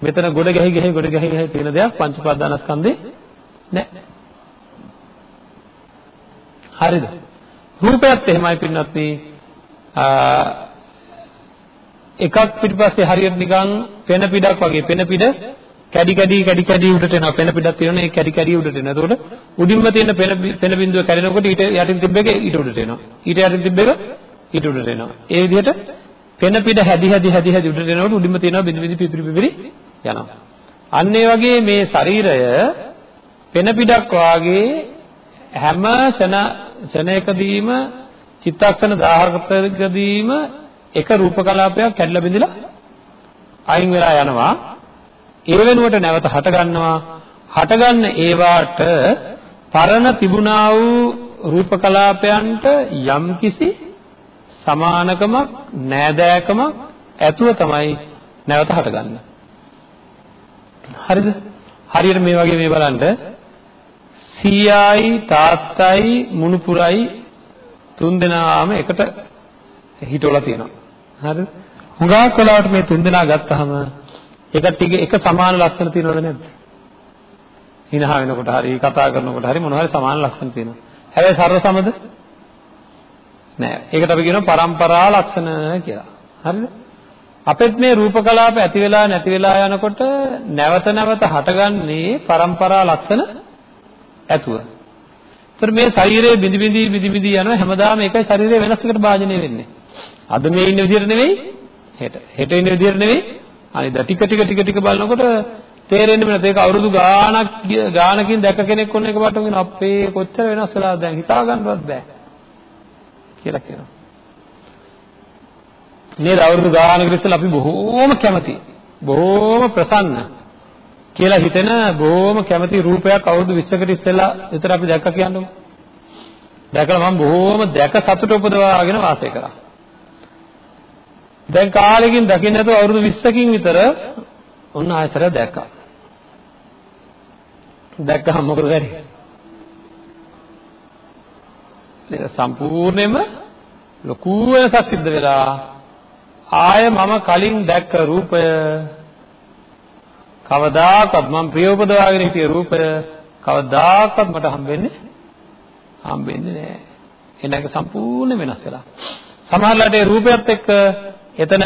මෙතන ගොඩ ගැහි ගැහි ගොඩ ගැහි ගැහි තියෙන දෙයක් පංච උපාදානස්කන්ධේ නැහැ. හරිද? රූපයත් එහෙමයි පින්නත්නි එකක් පිටිපස්සේ හරියට නිකන් පෙන පිටක් වගේ. පෙන පිට කැඩි කැඩි කැඩි කැඩි උඩට එනවා. පෙන පිටක් තියෙනවා ඒ කැඩි කැඩි උඩට එනවා. එතකොට උඩින්ම තියෙන පෙන පෙන බිඳුව කැඩෙනකොට ඊට යටින් තිබ්බ එක ඊට උඩට එනවා. ඊට යටින් තිබ්බ එක ඊට උඩට එනවා. ඒ විදිහට පෙන පිට හැදි හැදි හැදි හැදි උඩට එනකොට උඩින්ම තියෙනවා බිඳු බිඳු පිපිරි පිපිරි යනවා. අන්න ඒ වගේ මේ ශරීරය පෙන පිටක් වාගේ හැම ෂණ ෂණයකදීම චිත්තක්ෂණ 1000කදීම එක රූප කලාපයක් කැඩලා බිඳලා අයින් වෙලා යනවා. ඒ වෙනුවට නැවත හට ගන්නවා හටගන්න ඒවාට පරණ තිබුණා වූ රූප කලාපයන්ට යම්කිසි සමානකමක් නෑදෑකමක් ඇතුව තමයි නැවත හටගන්නේ. හරිද? හරියට මේ වගේ මේ බලන්න සීයායි තාත්තයි මුණුපුරයි තුන්දෙනාම එකට හිටවලා තියෙනවා. හරිද? හුඟක් වෙලාවට මේ තුන්දෙනා ගත්තහම එකට එක සමාන ලක්ෂණ තියෙනවද නැද්ද? හිනහ වෙනකොට හරි කතා කරනකොට හරි මොනවා හරි සමාන ලක්ෂණ තියෙනවා. හැබැයි සර්ව සමද නෑ. ඒකට අපි කියනවා පරම්පරා ලක්ෂණ කියලා. හරිද? අපෙත් මේ රූප කලාප ඇති වෙලා නැති වෙලා යනකොට නැවත නැවත හටගන්නේ પરම්පරා ලක්ෂණ ඇතුව. ඒතර මේ ශරීරයේ බිඳි බිඳි බිඳි බිඳි යනවා හැමදාම ඒකයි ශරීරය වෙනස් එකට භාජනය වෙන්නේ. අද මේ ඉන්න විදිහට නෙවෙයි හෙට. හෙට ඉන්න විදිහට නෙවෙයි අනිත් ටික ටික ටික ටික බලනකොට තේරෙන්නේ නැත ඒක අවුරුදු ගාණක් ගාණකින් දැක කෙනෙක් ඔන්න එකපාරට වෙන අපේ කොච්චර වෙනස් වෙලාද දැන් හිතා ගන්නවත් බෑ කියලා කියනවා. නේද? අවුරුදු ගානකට ඉස්සෙල්ලා අපි බොහෝම කැමති. බොහෝම ප්‍රසන්න කියලා හිතෙන බොහෝම කැමති රූපයක් අවුරුදු 20කට ඉස්සෙල්ලා විතර අපි දැක්ක කියන්නකො. දැකලා මම බොහෝම දැක සතුට උපදවාගෙන වාසය කරා. දැන් කාලෙකින් දකින්න නැතුව අවුරුදු 20කින් විතර ඔන්න ආයතර දැක්කා. දැක්කම මොකද වෙන්නේ ඒක සම්පූර්ණයෙන්ම ලොකු වෙනසක් සිද්ධ වෙලා ආය මම කලින් දැක්ක රූපය කවදාකවත් මම ප්‍රිය උපදවාගෙන හිටිය රූපය කවදාකවත් මට හම්බෙන්නේ හම්බෙන්නේ නැහැ. එනක සම්පූර්ණ වෙනස් වෙලා. සමහරවිට ඒ රූපයත් එක්ක එතන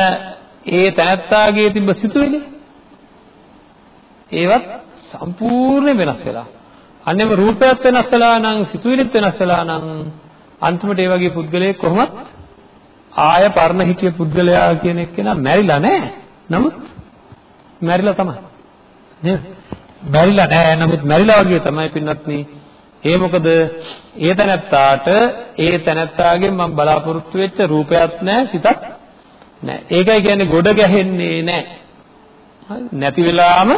ඒ තැනත්තාගේ තිබ්බ සිතුවිලි ඒවත් සම්පූර්ණ වෙනස් වෙලා. අන්නේම රූපයත් වෙනස් වෙලා නම් සිතුවිලිත් වෙනස් වෙලා නම් අන්තිමට ඒ වගේ පුද්ගලයෙක් කොහොමත් ආය පරණ හිටිය පුද්ගලයා කියන එක්කෙනා මැරිලා නැහැ. නමුත් මැරිලා තමයි. නේද? මැරිලා නැහැ. නමුත් මැරිලා වගේ තමයි පින්වත්නි. ඒ මොකද ඒ තැනත්තාට ඒ තැනත්තාගෙන් මම බලාපොරොත්තු වෙච්ච රූපයක් නැහැ, සිතක් නැහැ. ඒකයි කියන්නේ ගොඩ ගැහෙන්නේ නැහැ. නැති වෙලාම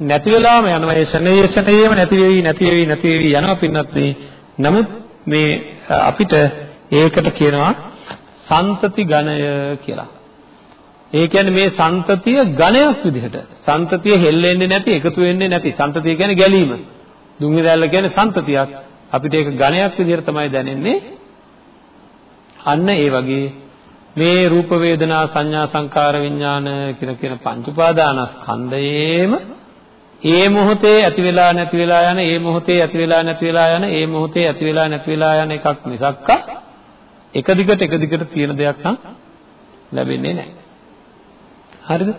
නැති වෙලාම යනවා. ඒ ශනේ ශනේයම නැති වෙවි, නැති වෙවි, නැති වෙවි යනවා පින්වත්නි. නමුත් මේ අපිට ඒකට කියනවා සන්තති ගණය කියලා. ඒ කියන්නේ මේ සන්තතිය ගණයක් විදිහට. සන්තතිය හෙල්ලෙන්නේ නැති, එකතු වෙන්නේ නැති. සන්තතිය කියන්නේ ගැලීම. දුම්හි දැල්ල කියන්නේ සන්තතියක්. අපිට ඒක ගණයක් විදිහට තමයි දැනෙන්නේ. අන්න ඒ වගේ මේ රූප වේදනා සංඥා සංකාර විඥාන කියන කියන පංච උපාදානස්කන්ධයේම ඒ මොහොතේ ඇති වෙලා නැති වෙලා යන ඒ මොහොතේ ඇති වෙලා නැති වෙලා යන ඒ මොහොතේ ඇති වෙලා නැති වෙලා යන එකක් මිසක්කා එක දිගට එක දිගට තියෙන දෙයක් නම් ලැබෙන්නේ නැහැ. හරිද?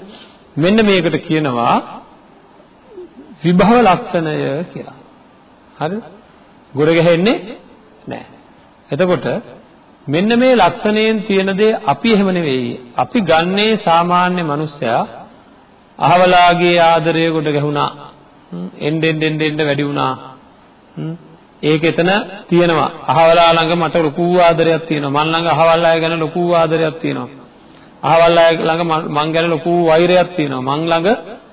මෙන්න මේකට කියනවා විභව ලක්ෂණය කියලා. හරිද? ගොඩ ගැහෙන්නේ නැහැ. එතකොට මෙන්න මේ ලක්ෂණයෙන් තියෙන දේ අපි එහෙම නෙවෙයි. අපි ගන්නේ සාමාන්‍ය මිනිස්සයා අහවලාගේ ආදරය කොට ගැහුණා. එන්න එන්න එන්න වැඩි වුණා. ඒක එතන තියෙනවා. අහවලා ළඟ මට ලොකු ආදරයක් තියෙනවා. මන් ළඟ අහවල් අය ගැන ලොකු ආදරයක් තියෙනවා. අහවල් අය ළඟ මං ගැන ලොකු වෛරයක් තියෙනවා. මං ළඟ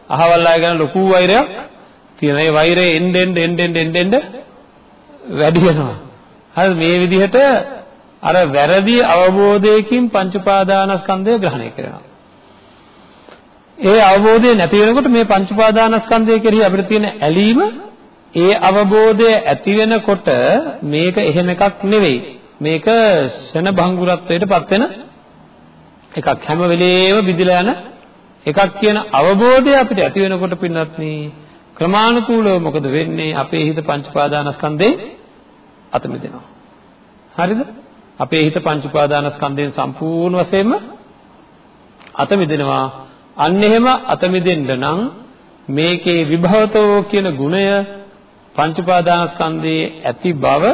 අහවල් අය ගැන ලොකු වෛරයක් තියෙනවා. ඒ වෛරය එන්න එන්න එන්න එන්න එන්න වැඩි වෙනවා. හරි මේ විදිහට අර වැරදි අවබෝධයකින් පංච උපාදානස්කන්ධය ග්‍රහණය කරනවා. ඒ අවබෝධය නැති වෙනකොට මේ පංච උපාදානස්කන්ධය කෙරෙහි අපිට තියෙන ඇලීම ඒ අවබෝධය ඇති වෙනකොට මේක එහෙම එකක් නෙවෙයි. මේක ෂණ භංගුරත්වයටපත් වෙන එකක්. හැම වෙලේම බිඳිලා යන එකක් කියන අවබෝධය අපිට ඇති වෙනකොට පින්නත් ක්‍රමානුකූලව මොකද වෙන්නේ? අපේ හිත පංච පාදානස්කන්ධේ අත මිදෙනවා. හරිද? අපේ හිත පංච පාදානස්කන්ධයෙන් සම්පූර්ණ වශයෙන්ම අත මිදෙනවා. අන්න එහෙම අත මිදෙන්න නම් මේකේ විභවතෝ කියන ගුණය පංච පාදානස්කන්ධයේ ඇති බව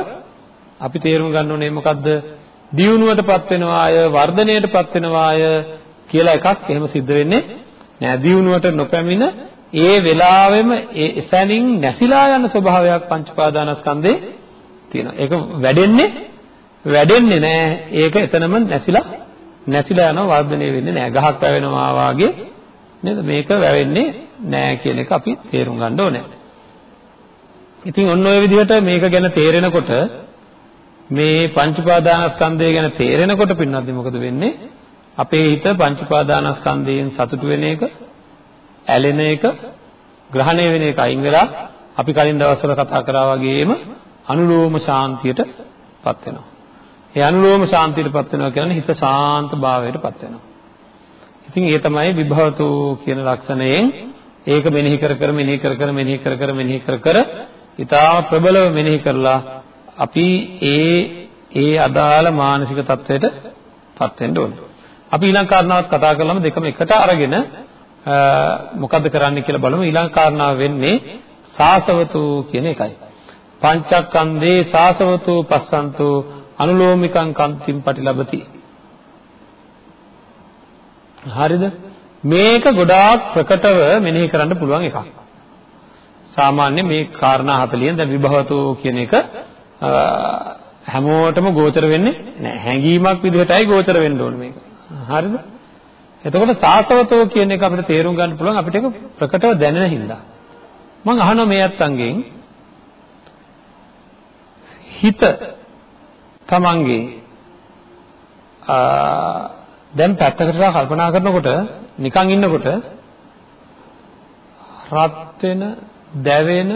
අපි තේරුම් ගන්න ඕනේ මොකද්ද දියුණුවටපත් වෙනවාය වර්ධනයටපත් වෙනවාය කියලා එකක් එහෙම සිද්ධ වෙන්නේ නෑ දියුණුවට නොපැමිණ ඒ වෙලාවෙම ඒ එසැනින් නැසිලා යන ස්වභාවයක් පංච පාදානස්කන්ධේ තියෙනවා. ඒක වැඩෙන්නේ වැඩෙන්නේ නෑ. ඒක එතනම නැසිලා නැසිලා යනවා වර්ධනය වෙන්නේ නෑ. ගහක් වැවෙනවා වාගේ නේද? මේක වැවෙන්නේ නෑ කියන එක අපි තේරුම් ගන්න ඕනේ. ඉතින් ඔන්න ඔය විදිහට මේක ගැන තේරෙනකොට මේ පංච උපාදානස්කන්ධය ගැන තේරෙනකොට පින්නත් මොකද වෙන්නේ? අපේ හිත පංච උපාදානස්කන්ධයෙන් සතුටු වෙන එක, ඇලෙන එක, ග්‍රහණය වෙන එක අයින් වෙලා අපි කලින් දවස්වල කතා කරා වගේම අනුලෝම ශාන්තියටපත් වෙනවා. ඒ අනුලෝම ශාන්තියටපත් වෙනවා කියන්නේ හිත ශාන්ත භාවයටපත් වෙනවා. ඉතින් ඒ තමයි විභවතු කියන ලක්ෂණයෙන් ඒක මෙනෙහි කර කර මෙනෙහි කර කර මෙනෙහි කර කර මෙනෙහි කර කර ඊටා ප්‍රබලව මෙනෙහි කරලා අපි ඒ ඒ අදාළ මානසික තත්වයට පත් වෙන්න ඕනේ. අපි ඊළඟ කාරණාවත් කතා කරලම දෙකම එකට අරගෙන මොකද්ද කරන්න කියලා බලමු. ඊළඟ කාරණාව වෙන්නේ සාසවතු කියන එකයි. පංචක්කන්දේ සාසවතු පස්සන්තු අනුලෝමිකං කන්තිම් පටිලබති. හරිද? මේක ගොඩාක් ප්‍රකටව මෙනෙහි කරන්න පුළුවන් එකක්. සාමාන්‍ය මේ කාරණා 40න් දැන් විභවතු කියන එක හැමෝටම ගෝචර වෙන්නේ නැහැ. හැඟීමක් විදිහටයි ගෝචර වෙන්න ඕනේ මේක. හරිද? එතකොට සාසවතෝ කියන එක අපිට තේරුම් ගන්න පුළුවන් අපිට ඒක ප්‍රකටව දැනෙන හින්දා. මම අහනවා මේ අත්තන්ගෙන් හිත තමන්ගේ දැන් පැත්තකට කල්පනා කරනකොට නිකන් ඉන්නකොට රත් වෙන දැවෙන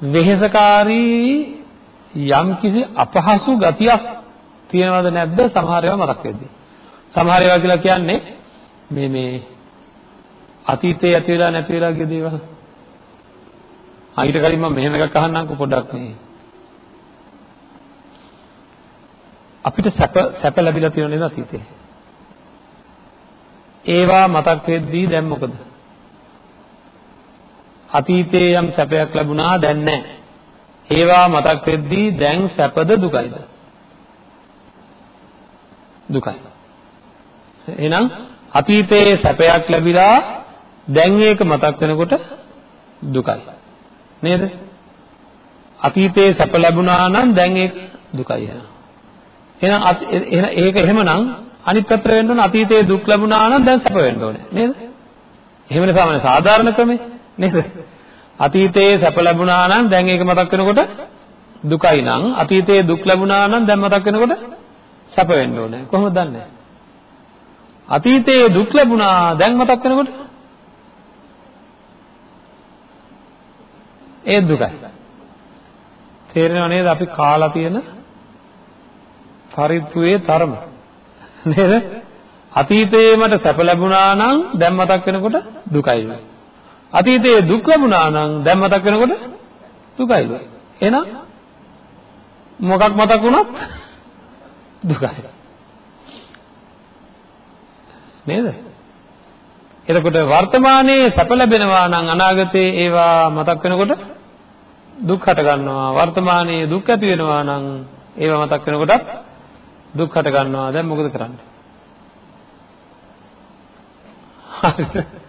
වෙහෙසකාරී යම්කිසි අපහසු ගතියක් තියෙනවද නැද්ද? සමහර ඒවා මතක් වෙද්දී. සමහර ඒවා කියලා කියන්නේ මේ මේ අතීතයේ ඇති වෙලා නැති වෙලා ගිය දේවල්. ආ ඊට කලින් මම මෙහෙම එකක් අහන්නම්කෝ පොඩ්ඩක් මේ. අපිට සැප සැප ලැබිලා තියෙන නේද අතීතේ? ඒවා මතක් වෙද්දී දැන් මොකද? අතීතයේ යම් සැපයක් ලැබුණා දැන් නැහැ. ඒවා මතක් වෙද්දී දැන් සැපද දුකයිද? දුකයි. එහෙනම් අතීතයේ සැපයක් ලැබිලා දැන් ඒක මතක් වෙනකොට දුකයි. නේද? අතීතයේ සැප ලැබුණා නම් දැන් ඒක දුකයි එහෙනම්. එහෙනම් ඒක එහෙමනම් අනිත් පැත්තට වෙන්න ඕන අතීතයේ දුක් ලැබුණා නම් දැන් සැප වෙන්න ඕනේ නේද? එහෙමනේ සාමාන්‍ය සාධාරණ ක්‍රමේ. නේද? අතීතයේ සැප ලැබුණා නම් දැන් ඒක මතක් වෙනකොට දුකයි නම් අතීතයේ දුක් ලැබුණා නම් දැන් මතක් වෙනකොට සැප වෙන්න ඕනේ. කොහොමද දන්නේ? අතීතයේ දුක් ලැබුණා දැන් මතක් වෙනකොට ඒ දුකයි. තේරෙනව නේද අපි කාලා තියෙන පරිප්පුවේ තරම නේද? අතීතයේ මට සැප ලැබුණා නම් දැන් මතක් වෙනකොට දුකයි. අතීතයේ දුක් ලැබුණා නම් දැන් මතක් වෙනකොට දුකයි. එහෙනම් මොකක් මතක් වුණත් දුකයි. නේද? එතකොට වර්තමානයේ සැප ලැබෙනවා නම් අනාගතයේ ඒවා මතක් වෙනකොට දුක් හට ගන්නවා. වර්තමානයේ දුක් ඇති වෙනවා නම් ඒවා මතක් වෙනකොටත් දුක් හට ගන්නවා. දැන් මොකද කරන්නේ? <laughs>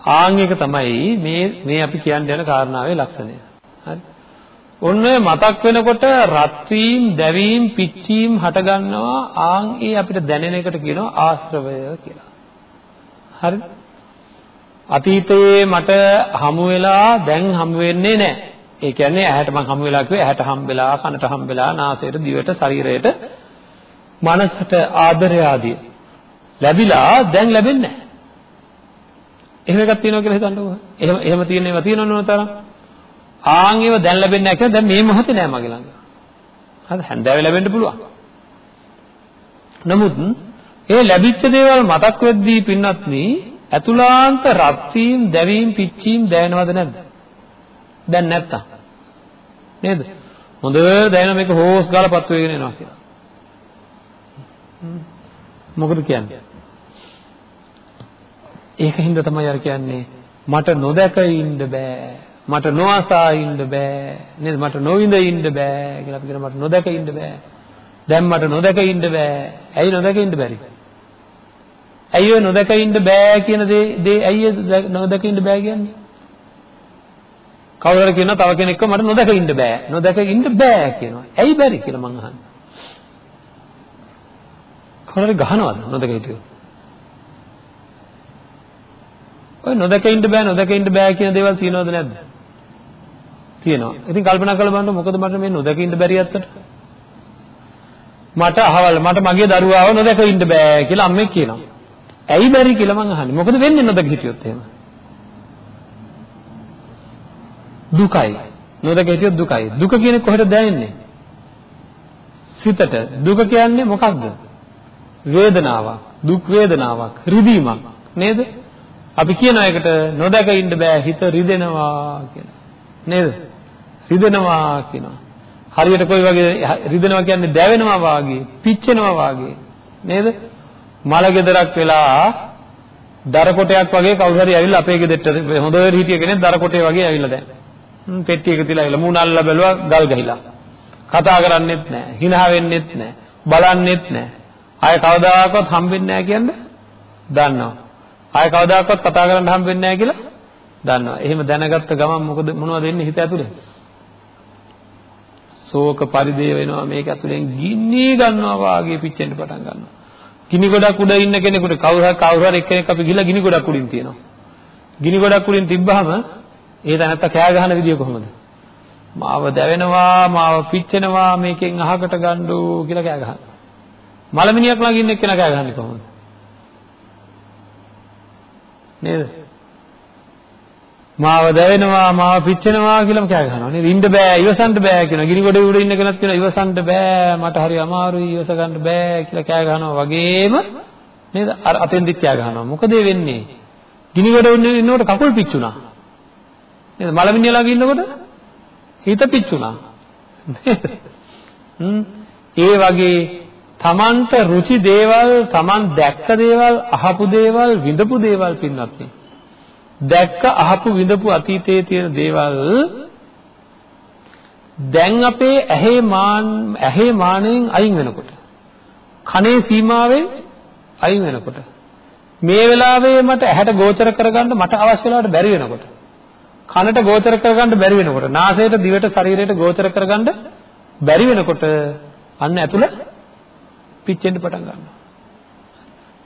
ආන් එක තමයි මේ මේ අපි කියන්න යන කාරණාවේ ලක්ෂණය. හරි. ඔන්න මතක් වෙනකොට රත් වීම, දැවීම, පිච්චීම හට ගන්නවා ආන් ඒ අපිට දැනෙන එකට කියනවා ආශ්‍රවය කියලා. හරිද? අතීතයේ මට හමු වෙලා දැන් හමු වෙන්නේ නැහැ. ඒ කියන්නේ ඇහැට මං හමු වෙලා කිව්වේ ඇහැට හම්බෙලා, කනට හම්බෙලා, නාසයට, දිවට, ශරීරයට, මනසට ආදරය ආදී ලැබිලා දැන් ලැබෙන්නේ නැහැ. එහෙම එකක් තියෙනවා කියලා හිතන්නකෝ. එහෙම එහෙම තියෙන ඒවා තියෙනවනේ උනතරම්. ආන් ඒව දැන් ලැබෙන්නේ නැහැ කියලා දැන් මේ මොහොතේ නෑ මගේ ළඟ. හරි හැන්දෑවේ ලැබෙන්න පුළුවන්. නමුත් ඒ ලැබිච්ච දේවල් මතක් වෙද්දී පින්නත්නි ඇතුලාන්ත රත් වීම, දැවීම, පිච්චීම දැනෙනවද නැද්ද? දැන් නැත්තම්. නේද? හොඳ දැනෙන මේක හෝස් ගාලා පත්තු වෙගෙන එනවා කියලා. මොකද කියන්නේ? ඒකින්ද තමයි අර කියන්නේ මට නොදැක ඉන්න බෑ. මට නොඅසා ඉන්න බෑ. නේද? මට නොවිඳ ඉන්න බෑ කියලා අපි කියන මට නොදැක ඉන්න බෑ. දැන් මට නොදැක ඉන්න බෑ. ඇයි නොදැක ඉන්න බැරි? ඇයි ඔය නොදැක ඉන්න බෑ කියන දේ දේ ඇයි නොදැක ඉන්න බෑ කියන්නේ? කවුරු හරි කියනවා තව කෙනෙක්ව මට නොදැක ඉන්න බෑ. නොදැක ඉන්න බෑ කියනවා. ඇයි බැරි කියලා මං අහන්නේ. කවුරු හරි ගහනවද නොදැක හිටියොත්? ඔය නොදැක ඉන්න බෑ නොදැක ඉන්න බෑ කියන දේවල් තියෙනවද නැද්ද? තියෙනවා. ඉතින් කල්පනා කරලා බලන්න මොකද මට මේ නොදැක ඉන්න බැරි අත්තට? මට අහවල් මට මගේ දරුවාව නොදැක ඉන්න බෑ කියලා අම්මෙක් කියනවා. ඇයි බැරි කියලා මං අහන්නේ. මොකද වෙන්නේ නොදැක හිටියොත් එහෙම? දුකයි. නොදැක හිටියොත් දුකයි. දුක කියන්නේ කොහෙද දැනෙන්නේ? සිතට. දුක කියන්නේ මොකක්ද? වේදනාවක්. දුක් වේදනාවක්. රිදීමක්. නේද? අපි කියන එකට නොදැක ඉන්න බෑ හිත රිදෙනවා කියලා. නේද? රිදෙනවා කියනවා. හරියට කොයි වගේ රිදෙනවා කියන්නේ දැවෙනවා වාගේ, පිච්චෙනවා වාගේ. නේද? මල ගෙදරක් වෙලා දර කොටයක් වගේ කවුරු හරි ඇවිල්ලා අපේ ගෙදරට හොඳට හිටිය කෙනෙක් දර කොටේ වගේ ඇවිල්ලා දැන්. පෙට්ටියක තියලා ඇවිල්ලා මූණ අල්ලලා බැලුවා ගල් ගහිලා. කතා කරන්නෙත් නැහැ, hina වෙන්නෙත් නැහැ, බලන්නෙත් නැහැ. ආය කවදාකවත් හම්බෙන්නේ නැහැ කියන්නේ දන්නවා. ආය කවදාකවත් කතා කරන්න හම්බෙන්නේ නැහැ කියලා දන්නවා. එහෙම දැනගත්ත ගමන් මොකද මොනවද වෙන්නේ හිත ඇතුලේ? ශෝක පරිදේ වෙනවා මේක ඇතුලෙන් ගිනි ගන්නවා වාගේ පිච්චෙන්න පටන් ගන්නවා. ගිනි ගොඩක් උඩ ඉන්න කෙනෙකුට කවුරු හරි කවුරු හරි එක්කෙනෙක් අපි ගිහලා ගිනි ගොඩක් උඩින් තියෙනවා. ගිනි ගොඩක් උඩින් තිබ්බහම ඒ තැනත්ත කෑ ගහන විදිය කොහොමද? මාව දැවෙනවා, මාව පිච්චෙනවා, මේකෙන් අහකට ගන්නඩෝ කියලා කෑ ගහනවා. මලමිනියක් ළඟ ඉන්න එක්කෙනා කෑ ගහන්නේ කොහොමද? නේද? මාව දැවෙනවා මාව පිච්චෙනවා කියලාම කෑ ගහනවා නේද? ඉන්න බෑ ඉවසන්න බෑ කියනවා. ගිනි ගොඩේ උඩ ඉන්න කෙනත් කියනවා ඉවසන්න බෑ මට හරි අමාරුයි ඉවස ගන්න බෑ කියලා කෑ ගහනවා වගේම නේද? අර අතෙන්දිත් කෑ ගහනවා. මොකද වෙන්නේ? ගිනි ගොඩේ ඉන්නකොට කකුල් පිච්චුණා. නේද? මලමිණිය ළඟ ඉන්නකොට හිත පිච්චුණා. නේද? ඒ වගේ තමන්ට රුචි දේවල්, තමන් දැක්ක දේවල්, අහපු දේවල්, විඳපු දේවල් පින්නත් නේ. දැක්ක අහපු විඳපු අතීතයේ තියෙන දේවල් දැන් අපේ ඇහි මාන් ඇහි මානෙන් අයින් වෙනකොට කනේ සීමාවෙන් අයින් වෙනකොට මේ වෙලාවේ මට ඇහැට ගෝචර කරගන්න මට අවශ්‍ය වෙලාවට බැරි වෙනකොට කනට ගෝචර කරගන්න බැරි වෙනකොට නාසයට දිවට ශරීරයට ගෝචර කරගන්න බැරි වෙනකොට අන්න ඇතුළ පිච්චෙන්න පටන් ගන්නවා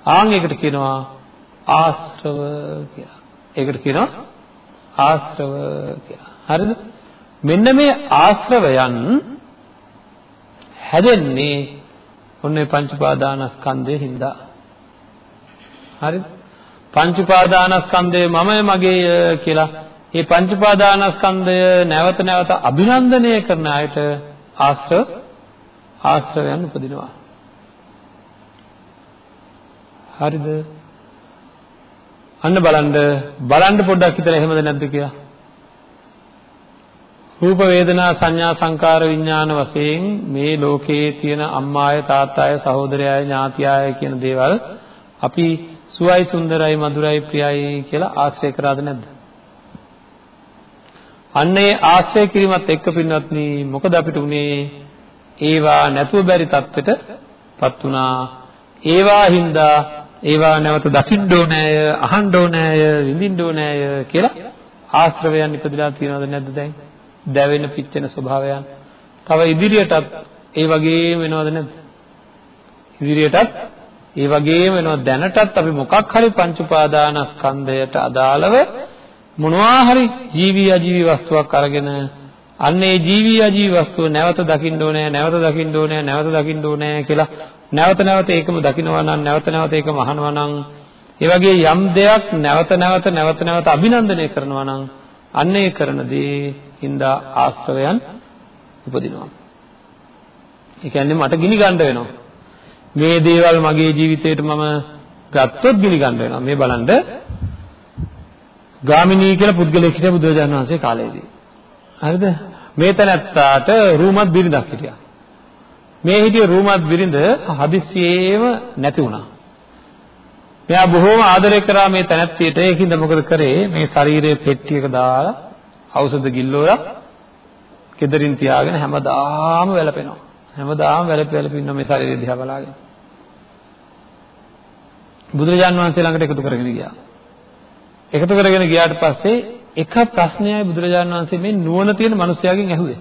ආන් ඒකට කියනවා ආශ්‍රව කියලා ඒකට කියනවා ආශ්‍රව කියලා. හරිද? මෙන්න මේ ආශ්‍රවයන් හැදෙන්නේ ඔන්නේ පංච උපාදානස්කන්ධයෙන් හින්දා. හරිද? පංච උපාදානස්කන්ධය මමයි මගේය කියලා මේ පංච උපාදානස්කන්ධය නැවත නැවත අභිනන්දනය කරන අයට ආශ්‍රව ආශ්‍රවයන් උපදිනවා. හරිද? අන්න බලන්න බලන්න පොඩ්ඩක් හිතලා එහෙමද නැද්ද කියලා. රූප වේදනා සංඥා සංකාර විඥාන වශයෙන් මේ ලෝකයේ තියෙන අම්මාය තාත්තාය සහෝදරයය ඥාතියය කියන දේවල් අපි සුවයි සුන්දරයි මధుරයි ප්‍රියයි කියලා ආශ්‍රය කරාද නැද්ද? අන්නේ ආශ්‍රය කිරීමත් එක්ක පින්වත්නි මොකද අපිට උනේ ඒවා නැතුව බැරි තත්ත්වෙටපත් වුණා ඒවා හින්දා ඒවා නැවත දකින්න ඕනෑය, අහන්න ඕනෑය, විඳින්න ඕනෑය කියලා ආශ්‍රවයන් ඉපදලා තියෙනවද නැද්ද දැන්? දැවෙන පිච්චෙන ස්වභාවයන්. තව ඉදිරියටත් ඒ වගේම වෙනවද නැද්ද? ඉදිරියටත් ඒ වගේම වෙනවා දැනටත් අපි මොකක් හරි පංච උපාදානස්කන්ධයට අදාළව මොනවා හරි ජීවි අජීවි වස්තුවක් අරගෙන අන්න ඒ ජීවි අජීවි වස්තුව නැවත දකින්න ඕනේ නැවත දකින්න ඕනේ නැවත දකින්න ඕනේ කියලා නැවත නැවත ඒකම දකිනවා නම් නැවත නැවත ඒකම අහනවා නම් ඒ වගේ යම් දෙයක් නැවත නැවත නැවත නැවත අභිනන්දනය කරනවා නම් අන්න ඒ කරන දේ හින්දා ආශ්‍රවයන් උපදිනවා. ඒ කියන්නේ මට ගිනි ගන්න වෙනවා. මේ දේවල් මගේ ජීවිතේට මම ගත්තොත් ගිනි ගන්න වෙනවා. මේ බලන්න ගාමිණී කියලා පුද්ගලයෙක් හිටියා බුදුරජාණන් වහන්සේ කාලේදී. හරිද? මේ තැනැත්තාට රූමත් බිරිඳක් හිටියා. මේ හිටිය රූමත් බිරිඳ හදිස්සියේම නැති වුණා. මෙයා බොහෝම ආදරය කරා මේ තැනැත්තියට. ඒකින්ද මොකද කරේ? මේ ශරීරයේ පෙට්ටියක දාලා ඖෂධ ගිල්ලෝලා කෙදරින් තියාගෙන හැමදාම වැළපෙනවා. හැමදාම වැළප වැළප ඉන්න මේ ශරීරය දිහා බලාගෙන. බුදුරජාන් වහන්සේ ළඟට එකතු කරගෙන ගියා. එකතු කරගෙන ගියාට පස්සේ එක ප්‍රශ්නයයි බුදුරජාන් වහන්සේ මේ නුවණ තියෙන මිනිසයාගෙන් ඇහුවේ.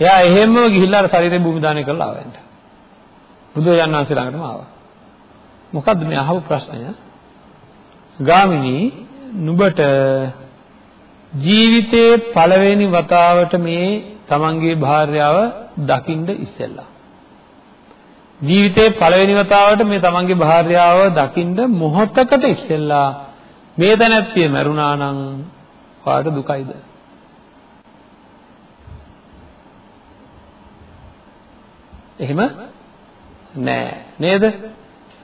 එයා එහෙම්ම ගිහිල්ලා අර ශරීරේ භූමි දානය කරලා ආවෙන්ට. බුදුරජාන් වහන්සේ ළඟටම ආවා. මොකද්ද මේ අහපු ප්‍රශ්නය? ගාමිණී නුඹට ජීවිතේ පළවෙනි වතාවට මේ තමන්ගේ භාර්යාව දකින්න ඉස්සෙල්ලා ජීවිතේ පළවෙනි වතාවට මේ තමන්ගේ භාර්යාව දකින්න මොහොතකට ඉස්සෙල්ලා මේ තැනැත්තිය මැරුණා නම් ඔයාට දුකයිද? එහෙම නෑ නේද?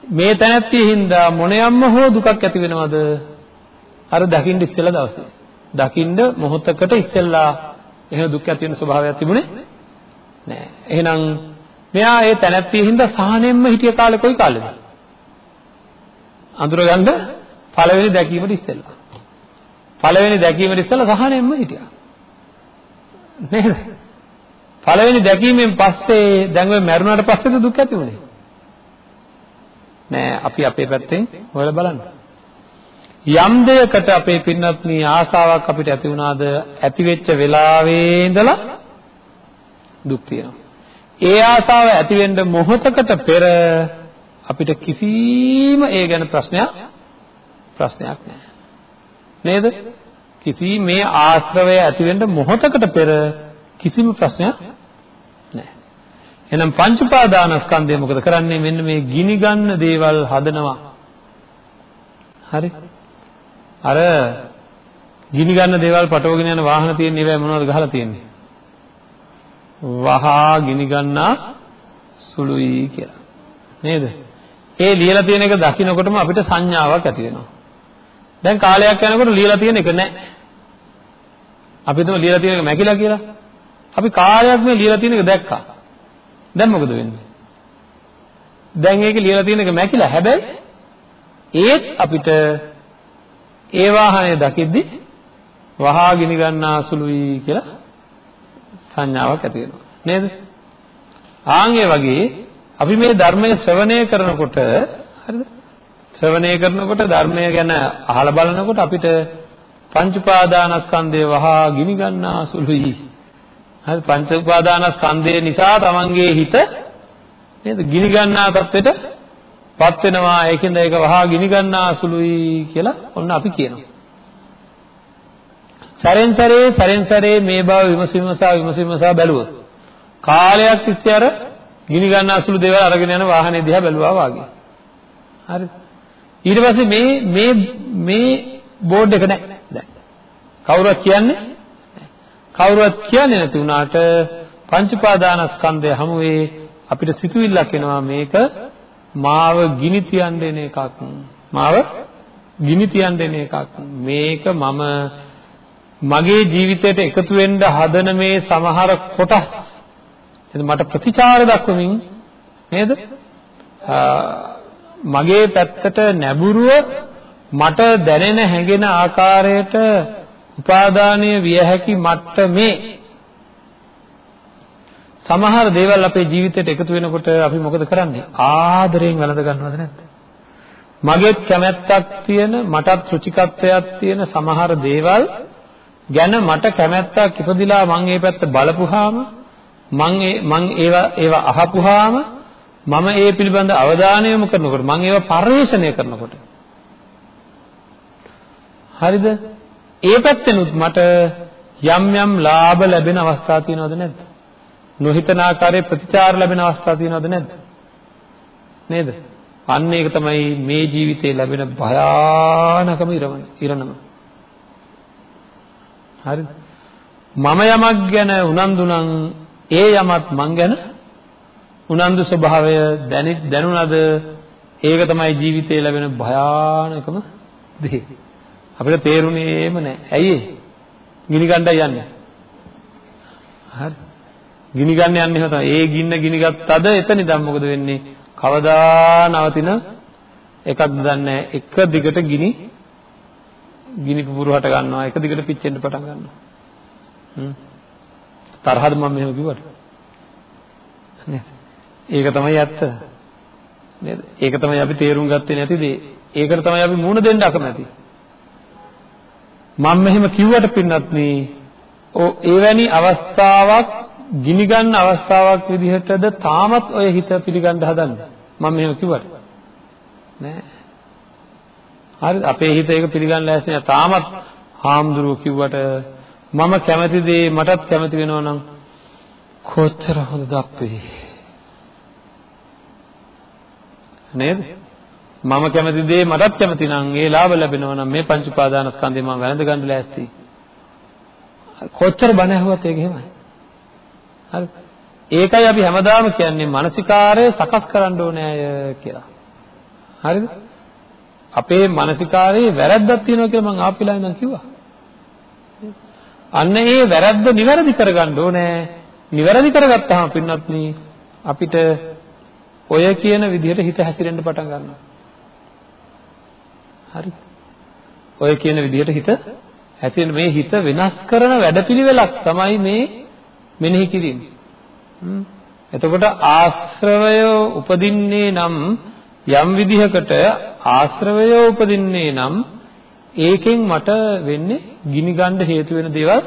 මේ තැනැත්තිය හින්දා මොනියම්ම හෝ දුකක් ඇති වෙනවද? අර දකින්න ඉස්සෙල්ලා දවසේ. දකින්න මොහොතකට ඉස්සෙල්ලා එහෙම දුක් ඇති වෙන ස්වභාවයක් තිබුණේ නෑ. එහෙනම් මෙයා ඒ තැනැත්තිය හින්දා සාහනෙන්ම හිටිය කාලේ කොයි කාලෙද? අඳුරගන්න පළවෙනි දැකීමට ඉස්සෙල්ලා. පළවෙනි දැකීමට ඉස්සෙල්ලා සහනෙන්ම හිටියා. නේද? පළවෙනි දැකීමෙන් පස්සේ දැන් ඔය මැරුණාට පස්සේද දුක් ඇති වුනේ? නෑ අපි අපේ පැත්තෙන් හොයලා බලන්න. යම් දෙයකට අපේ පින්නත්නි ආසාවක් අපිට ඇති වුණාද ඇති වෙච්ච වෙලාවේ ඉඳලා දුක් තියෙනවා. ඒ ආසාව ඇති වෙන්න මොහොතකට පෙර අපිට කිසිම ඒ ගැන ප්‍රශ්නයක් ප්‍රශ්නයක් නැහැ. නේද? කිසි මේ ආශ්‍රවය ඇති වෙන්න මොහොතකට පෙර කිසිම ප්‍රශ්නයක් නැහැ. එහෙනම් පංච උපාදානස්කන්ධය මොකද කරන්නේ? මෙන්න මේ ගිනි ගන්න දේවල් හදනවා. හරි? අර ගිනි ගන්න දේවල් පටවගෙන යන වාහන තියෙන ඒවා මොනවද ගහලා තියෙන්නේ? වහා ගිනි ගන්නා සුළුයි කියලා. නේද? ඒ ලියලා තියෙන එක දකිනකොටම අපිට සංඥාවක් ඇති වෙනවා. දැන් කාලයක් යනකොට ලියලා තියෙන එක නැහැ. අපි හිතමු ලියලා තියෙන එක මැකිලා කියලා. අපි කාලයක් මේ ලියලා තියෙන එක දැක්කා. දැන් මොකද වෙන්නේ? දැන් ඒකේ ලියලා තියෙන එක මැකිලා. හැබැයි ඒත් අපිට ඒ වාහනය දකිද්දි වහා ගිනි ගන්නා සුළුයි කියලා සංඥාවක් ඇති වෙනවා. නේද? ආන් ඒ වගේ අපි මේ ධර්මයේ ශ්‍රවණය කරනකොට හරිද? ශ්‍රවණය කරනකොට ධර්මය ගැන අහලා බලනකොට අපිට පංච උපාදානස්කන්ධය වහා ගිනි ගන්නා සුළුයි. හරි පංච උපාදානස්කන්ධය නිසා තමන්ගේ හිත නේද ගිනි ගන්නා තත්වෙට පත් වෙනවා ඒකෙන්ද ඒක වහා ගිනි ගන්නා සුළුයි කියලා ඔන්න අපි කියනවා. සැරෙන් සැරේ සැරෙන් සැරේ මේ බව විමසීමසා විමසීමසා බැලුවොත් කාලයක් තිස්සේ අර ගිනි ගන්නා සුළු දේවල් අරගෙන යන වාහනේ දිහා බැලුවා වාගේ. හරිද? ඊට පස්සේ මේ මේ මේ බෝඩ් එක නැහැ දැන්. කවුරුවත් කියන්නේ කවුරුවත් කියන්නේ නැති වුණාට පංච පාදානස්කන්ධය හමුවේ අපිට සිතුවිල්ලක් එනවා මේක මාව ගිනි තියන් දෙන එකක්. මාව ගිනි තියන් දෙන එකක්. මේක මම මගේ ජීවිතයට එකතු වෙන්න හදන මේ සමහර කොටස් මට ප්‍රතිචාර දක්වමින් නේද? මගේ පැත්තට නැඹුරුව මට දැනෙන හැඟෙන ආකාරයට උපාදානීය විය හැකි මට්ටමේ සමහර දේවල් අපේ ජීවිතයට එකතු වෙනකොට අපි මොකද කරන්නේ? ආදරයෙන් වැළඳ ගන්නවද නැද්ද? මගේත් කැමැත්තක් තියෙන මටත් රුචිකත්වයක් තියෙන සමහර දේවල් ගැන මට කැමැත්තක් ඉපදිලා මම ඒ පැත්ත බලපුවාම මම ඒ මම ඒවා ඒවා අහපුවාම මම ඒ පිළිබඳ අවධානය යොමු කරනකොට මම ඒවා පරිශ්‍රණය කරනකොට හරිද ඒ පැත්තෙනුත් මට යම් යම් ලාභ ලැබෙන අවස්ථා තියෙනවද නැද්ද? නොහිතන ආකාරයේ ප්‍රතිචාර ලැබෙන අවස්ථා තියෙනවද නැද්ද? නේද? අන්න ඒක තමයි මේ ජීවිතේ ලැබෙන භයානකම ඉරණම. හරිද මම යමක් ගැන උනන්දු නම් ඒ යමත් මං ගැන උනන්දු ස්වභාවය දැනි දැනුණද? ඒක තමයි ජීවිතේ ලැබෙන භයානකම දේ අපිට තේරුණේම නැහැ ඇයි ගිනි ගන්නයි යන්නේ. හරි. ගිනි ගන්න යන්නේ එහෙම තමයි. ඒ ගින්න ගිනි ගත්තද එතන ඉඳන් මොකද වෙන්නේ? කවදා නවතින එකක්ද දන්නේ එක දිගට ගිනි ගිනි පුපුරු හට ගන්නවා. එක දිගට පිච්චෙන්න පටන් ගන්නවා. හ්ම්. තරහද මම මෙහෙම කිව්වට? නේද? ඒක තමයි ඇත්ත. නේද? ඒක තමයි අපි තේරුම් ගත්තේ නැති දේ. ඒකට තමයි අපි මුණ දෙන්න අකමැති. මම මෙහෙම කිව්වට පින්නත් නේ එවැනි අවස්ථාවක් ගිනි ගන්න අවස්ථාවක් විදිහටද තාමත් ඔය හිත පිළිගන්න හදන්නේ? මම මෙහෙම කිව්වට. නෑ. හරිද අපේ හිත ඒක පිළිගන්න ලෑස්ති නෑ. තාමත් හාමුදුරුවෝ කිව්වට මම කැමති දේ මටත් කැමති වෙනවා නම් කොච්චර හොඳද අපේ? නේද? මම කැමති දේ මටත් කැමති නම් ඒ ලාභ ලැබෙනවා නම් මේ පංච උපාදානස්කන්ධය මම වැළඳ ගන්න ලෑස්ති. කොච්චර බණ ඇහුවත් ඒක එහෙමයි. හරි. ඒකයි අපි හැමදාම කියන්නේ මානසිකාරය සකස් කරන්න ඕනේ අය කියලා. හරිද? අපේ මානසිකාරයේ වැරද්දක් තියෙනවා කියලා මම ආපිලා ඉඳන් කිව්වා. අන්න ඒ වැරද්ද නිවැරදි කරගන්න ඕනේ. නිවැරදි කරගත්තාම පින්වත්නි අපිට ඔය කියන විදිහට හිත හැසිරෙන්න පටන් ගන්නවා. හරි ඔය කියන විදිහට හිත හැසිරෙන මේ හිත වෙනස් කරන වැඩපිළිවෙලක් තමයි මේ මෙනෙහි කිරීම. එතකොට ආශ්‍රවය උපදින්නේ නම් යම් විදිහකට ආශ්‍රවය උපදින්නේ නම් ඒකෙන් මට වෙන්නේ ගිනි ගන්න හේතු වෙන දේවල්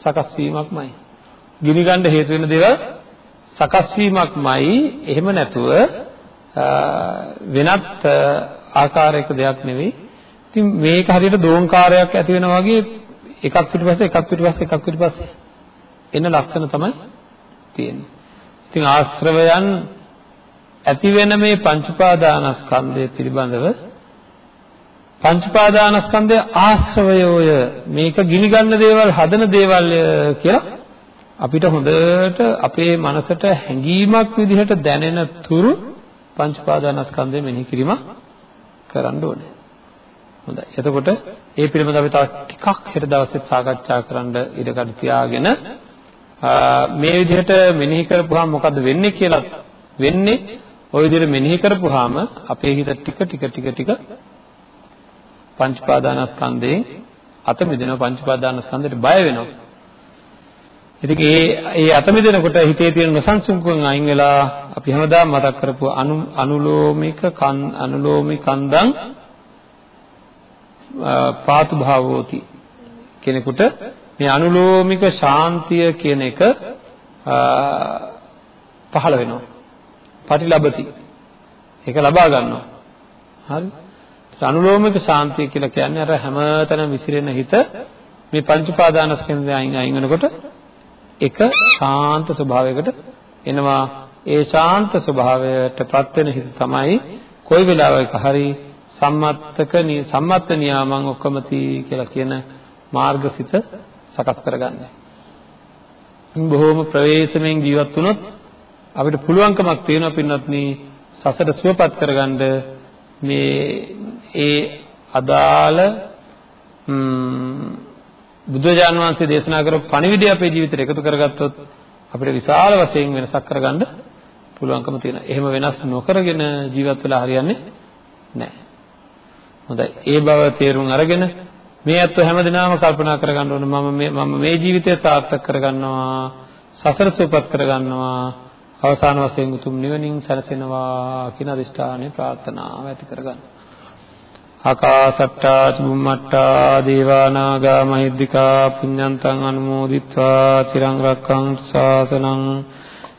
සකස් වීමක්මයි. ගිනි ගන්න හේතු වෙන දේවල් සකස් වීමක්මයි. එහෙම නැතුව වෙනත් ආකාරයක දෙයක් නෙවෙයි. ඉතින් මේක හරියට දෝංකාරයක් ඇති වෙනා වගේ එකක් පිටිපස්සේ එකක් පිටිපස්සේ එකක් පිටිපස්සේ එන ලක්ෂණ තමයි තියෙන්නේ. ඉතින් ආශ්‍රවයන් ඇති වෙන මේ පංච උපාදානස්කන්ධය පිළිබඳව පංච උපාදානස්කන්ධය ආශ්‍රවයෝය මේක ගිනි ගන්න දේවල් හදන දේවල් කියලා අපිට හොඳට අපේ මනසට හැඟීමක් විදිහට දැනෙන තුරු පංච උපාදානස්කන්ධය මෙනෙහි කිරීම කරන්න ඕනේ. හොඳයි. එතකොට ඒ පිළිබඳව අපි තව ටිකක් හෙට දවසේ සාකච්ඡා කරන්න ඉඩකඩ තියාගෙන මේ විදිහට මෙනෙහි කරපුවාම මොකද වෙන්නේ කියලා වෙන්නේ ওই විදිහට මෙනෙහි කරපුවාම අපේ හිත ටික ටික ටික ටික පංච පාදානස්කන්ධයෙන් අත මිදෙනවා පංච පාදානස්කන්ධයට බය වෙනවා. ඉතින් ඒ ඒ අත මිදෙනකොට හිතේ තියෙන නොසන්සුන්කම් අයින් වෙලා අපි හැමදාම මතක් කරපු අනු අනුලෝමික කන් අනුලෝමික කන්දං පාතු භාවෝති කෙනෙකුට මේ අනුලෝමික ශාන්තිය කියන එක පහළ වෙනවා. පටිලබති. ඒක ලබා ගන්නවා. හරි? අනුලෝමික ශාන්තිය කියලා කියන්නේ අර හැමතැනම විසිරෙන හිත මේ පංච උපාදානස්කන්ධය අයින් අයින් වෙනකොට එක ශාන්ත ස්වභාවයකට එනවා. ඒ ශාන්ත ස්වභාවයටපත් වෙන හිත තමයි කොයි වෙලාවක හරි සම්මත්තක සම්මත්ත නියාමං ඔක්කමති කියලා කියන මාර්ගසිත සකස් කරගන්නේ. බොහෝම ප්‍රවේශමෙන් ජීවත් වුණොත් අපිට පුළුවන්කමක් තියෙනවා පින්වත්නි සසර සුවපත් කරගන්න මේ ඒ අදාළ බුදුජාන විශ්වන්සේ දේශනා කරපු පණිවිඩය අපේ ජීවිතේට එකතු කරගත්තොත් අපිට විශාල වශයෙන් වෙනසක් කරගන්න පුළුවන්කම තියෙනවා. එහෙම වෙනස් නොකරගෙන ජීවත් වෙලා හරියන්නේ නැහැ. හොඳයි. ඒ බව තේරුම් අරගෙන මේ අත්ව හැමදිනම කල්පනා කරගන්න ඕන මම මේ මම මේ ජීවිතය සාර්ථක කරගන්නවා සසර සූපත් කරගන්නවා අවසාන වශයෙන් උතුම් නිවනින් සැනසෙනවා කියන අදිෂ්ඨානය ප්‍රාර්ථනාව ඇති කරගන්න. ආකාසට්ටා චුම්මට්ටා දේවා නාග මහිද්దికා පුඤ්ඤන්තං අනුමෝදිත්වා චිරං රක්ඛන්තු ශාසනං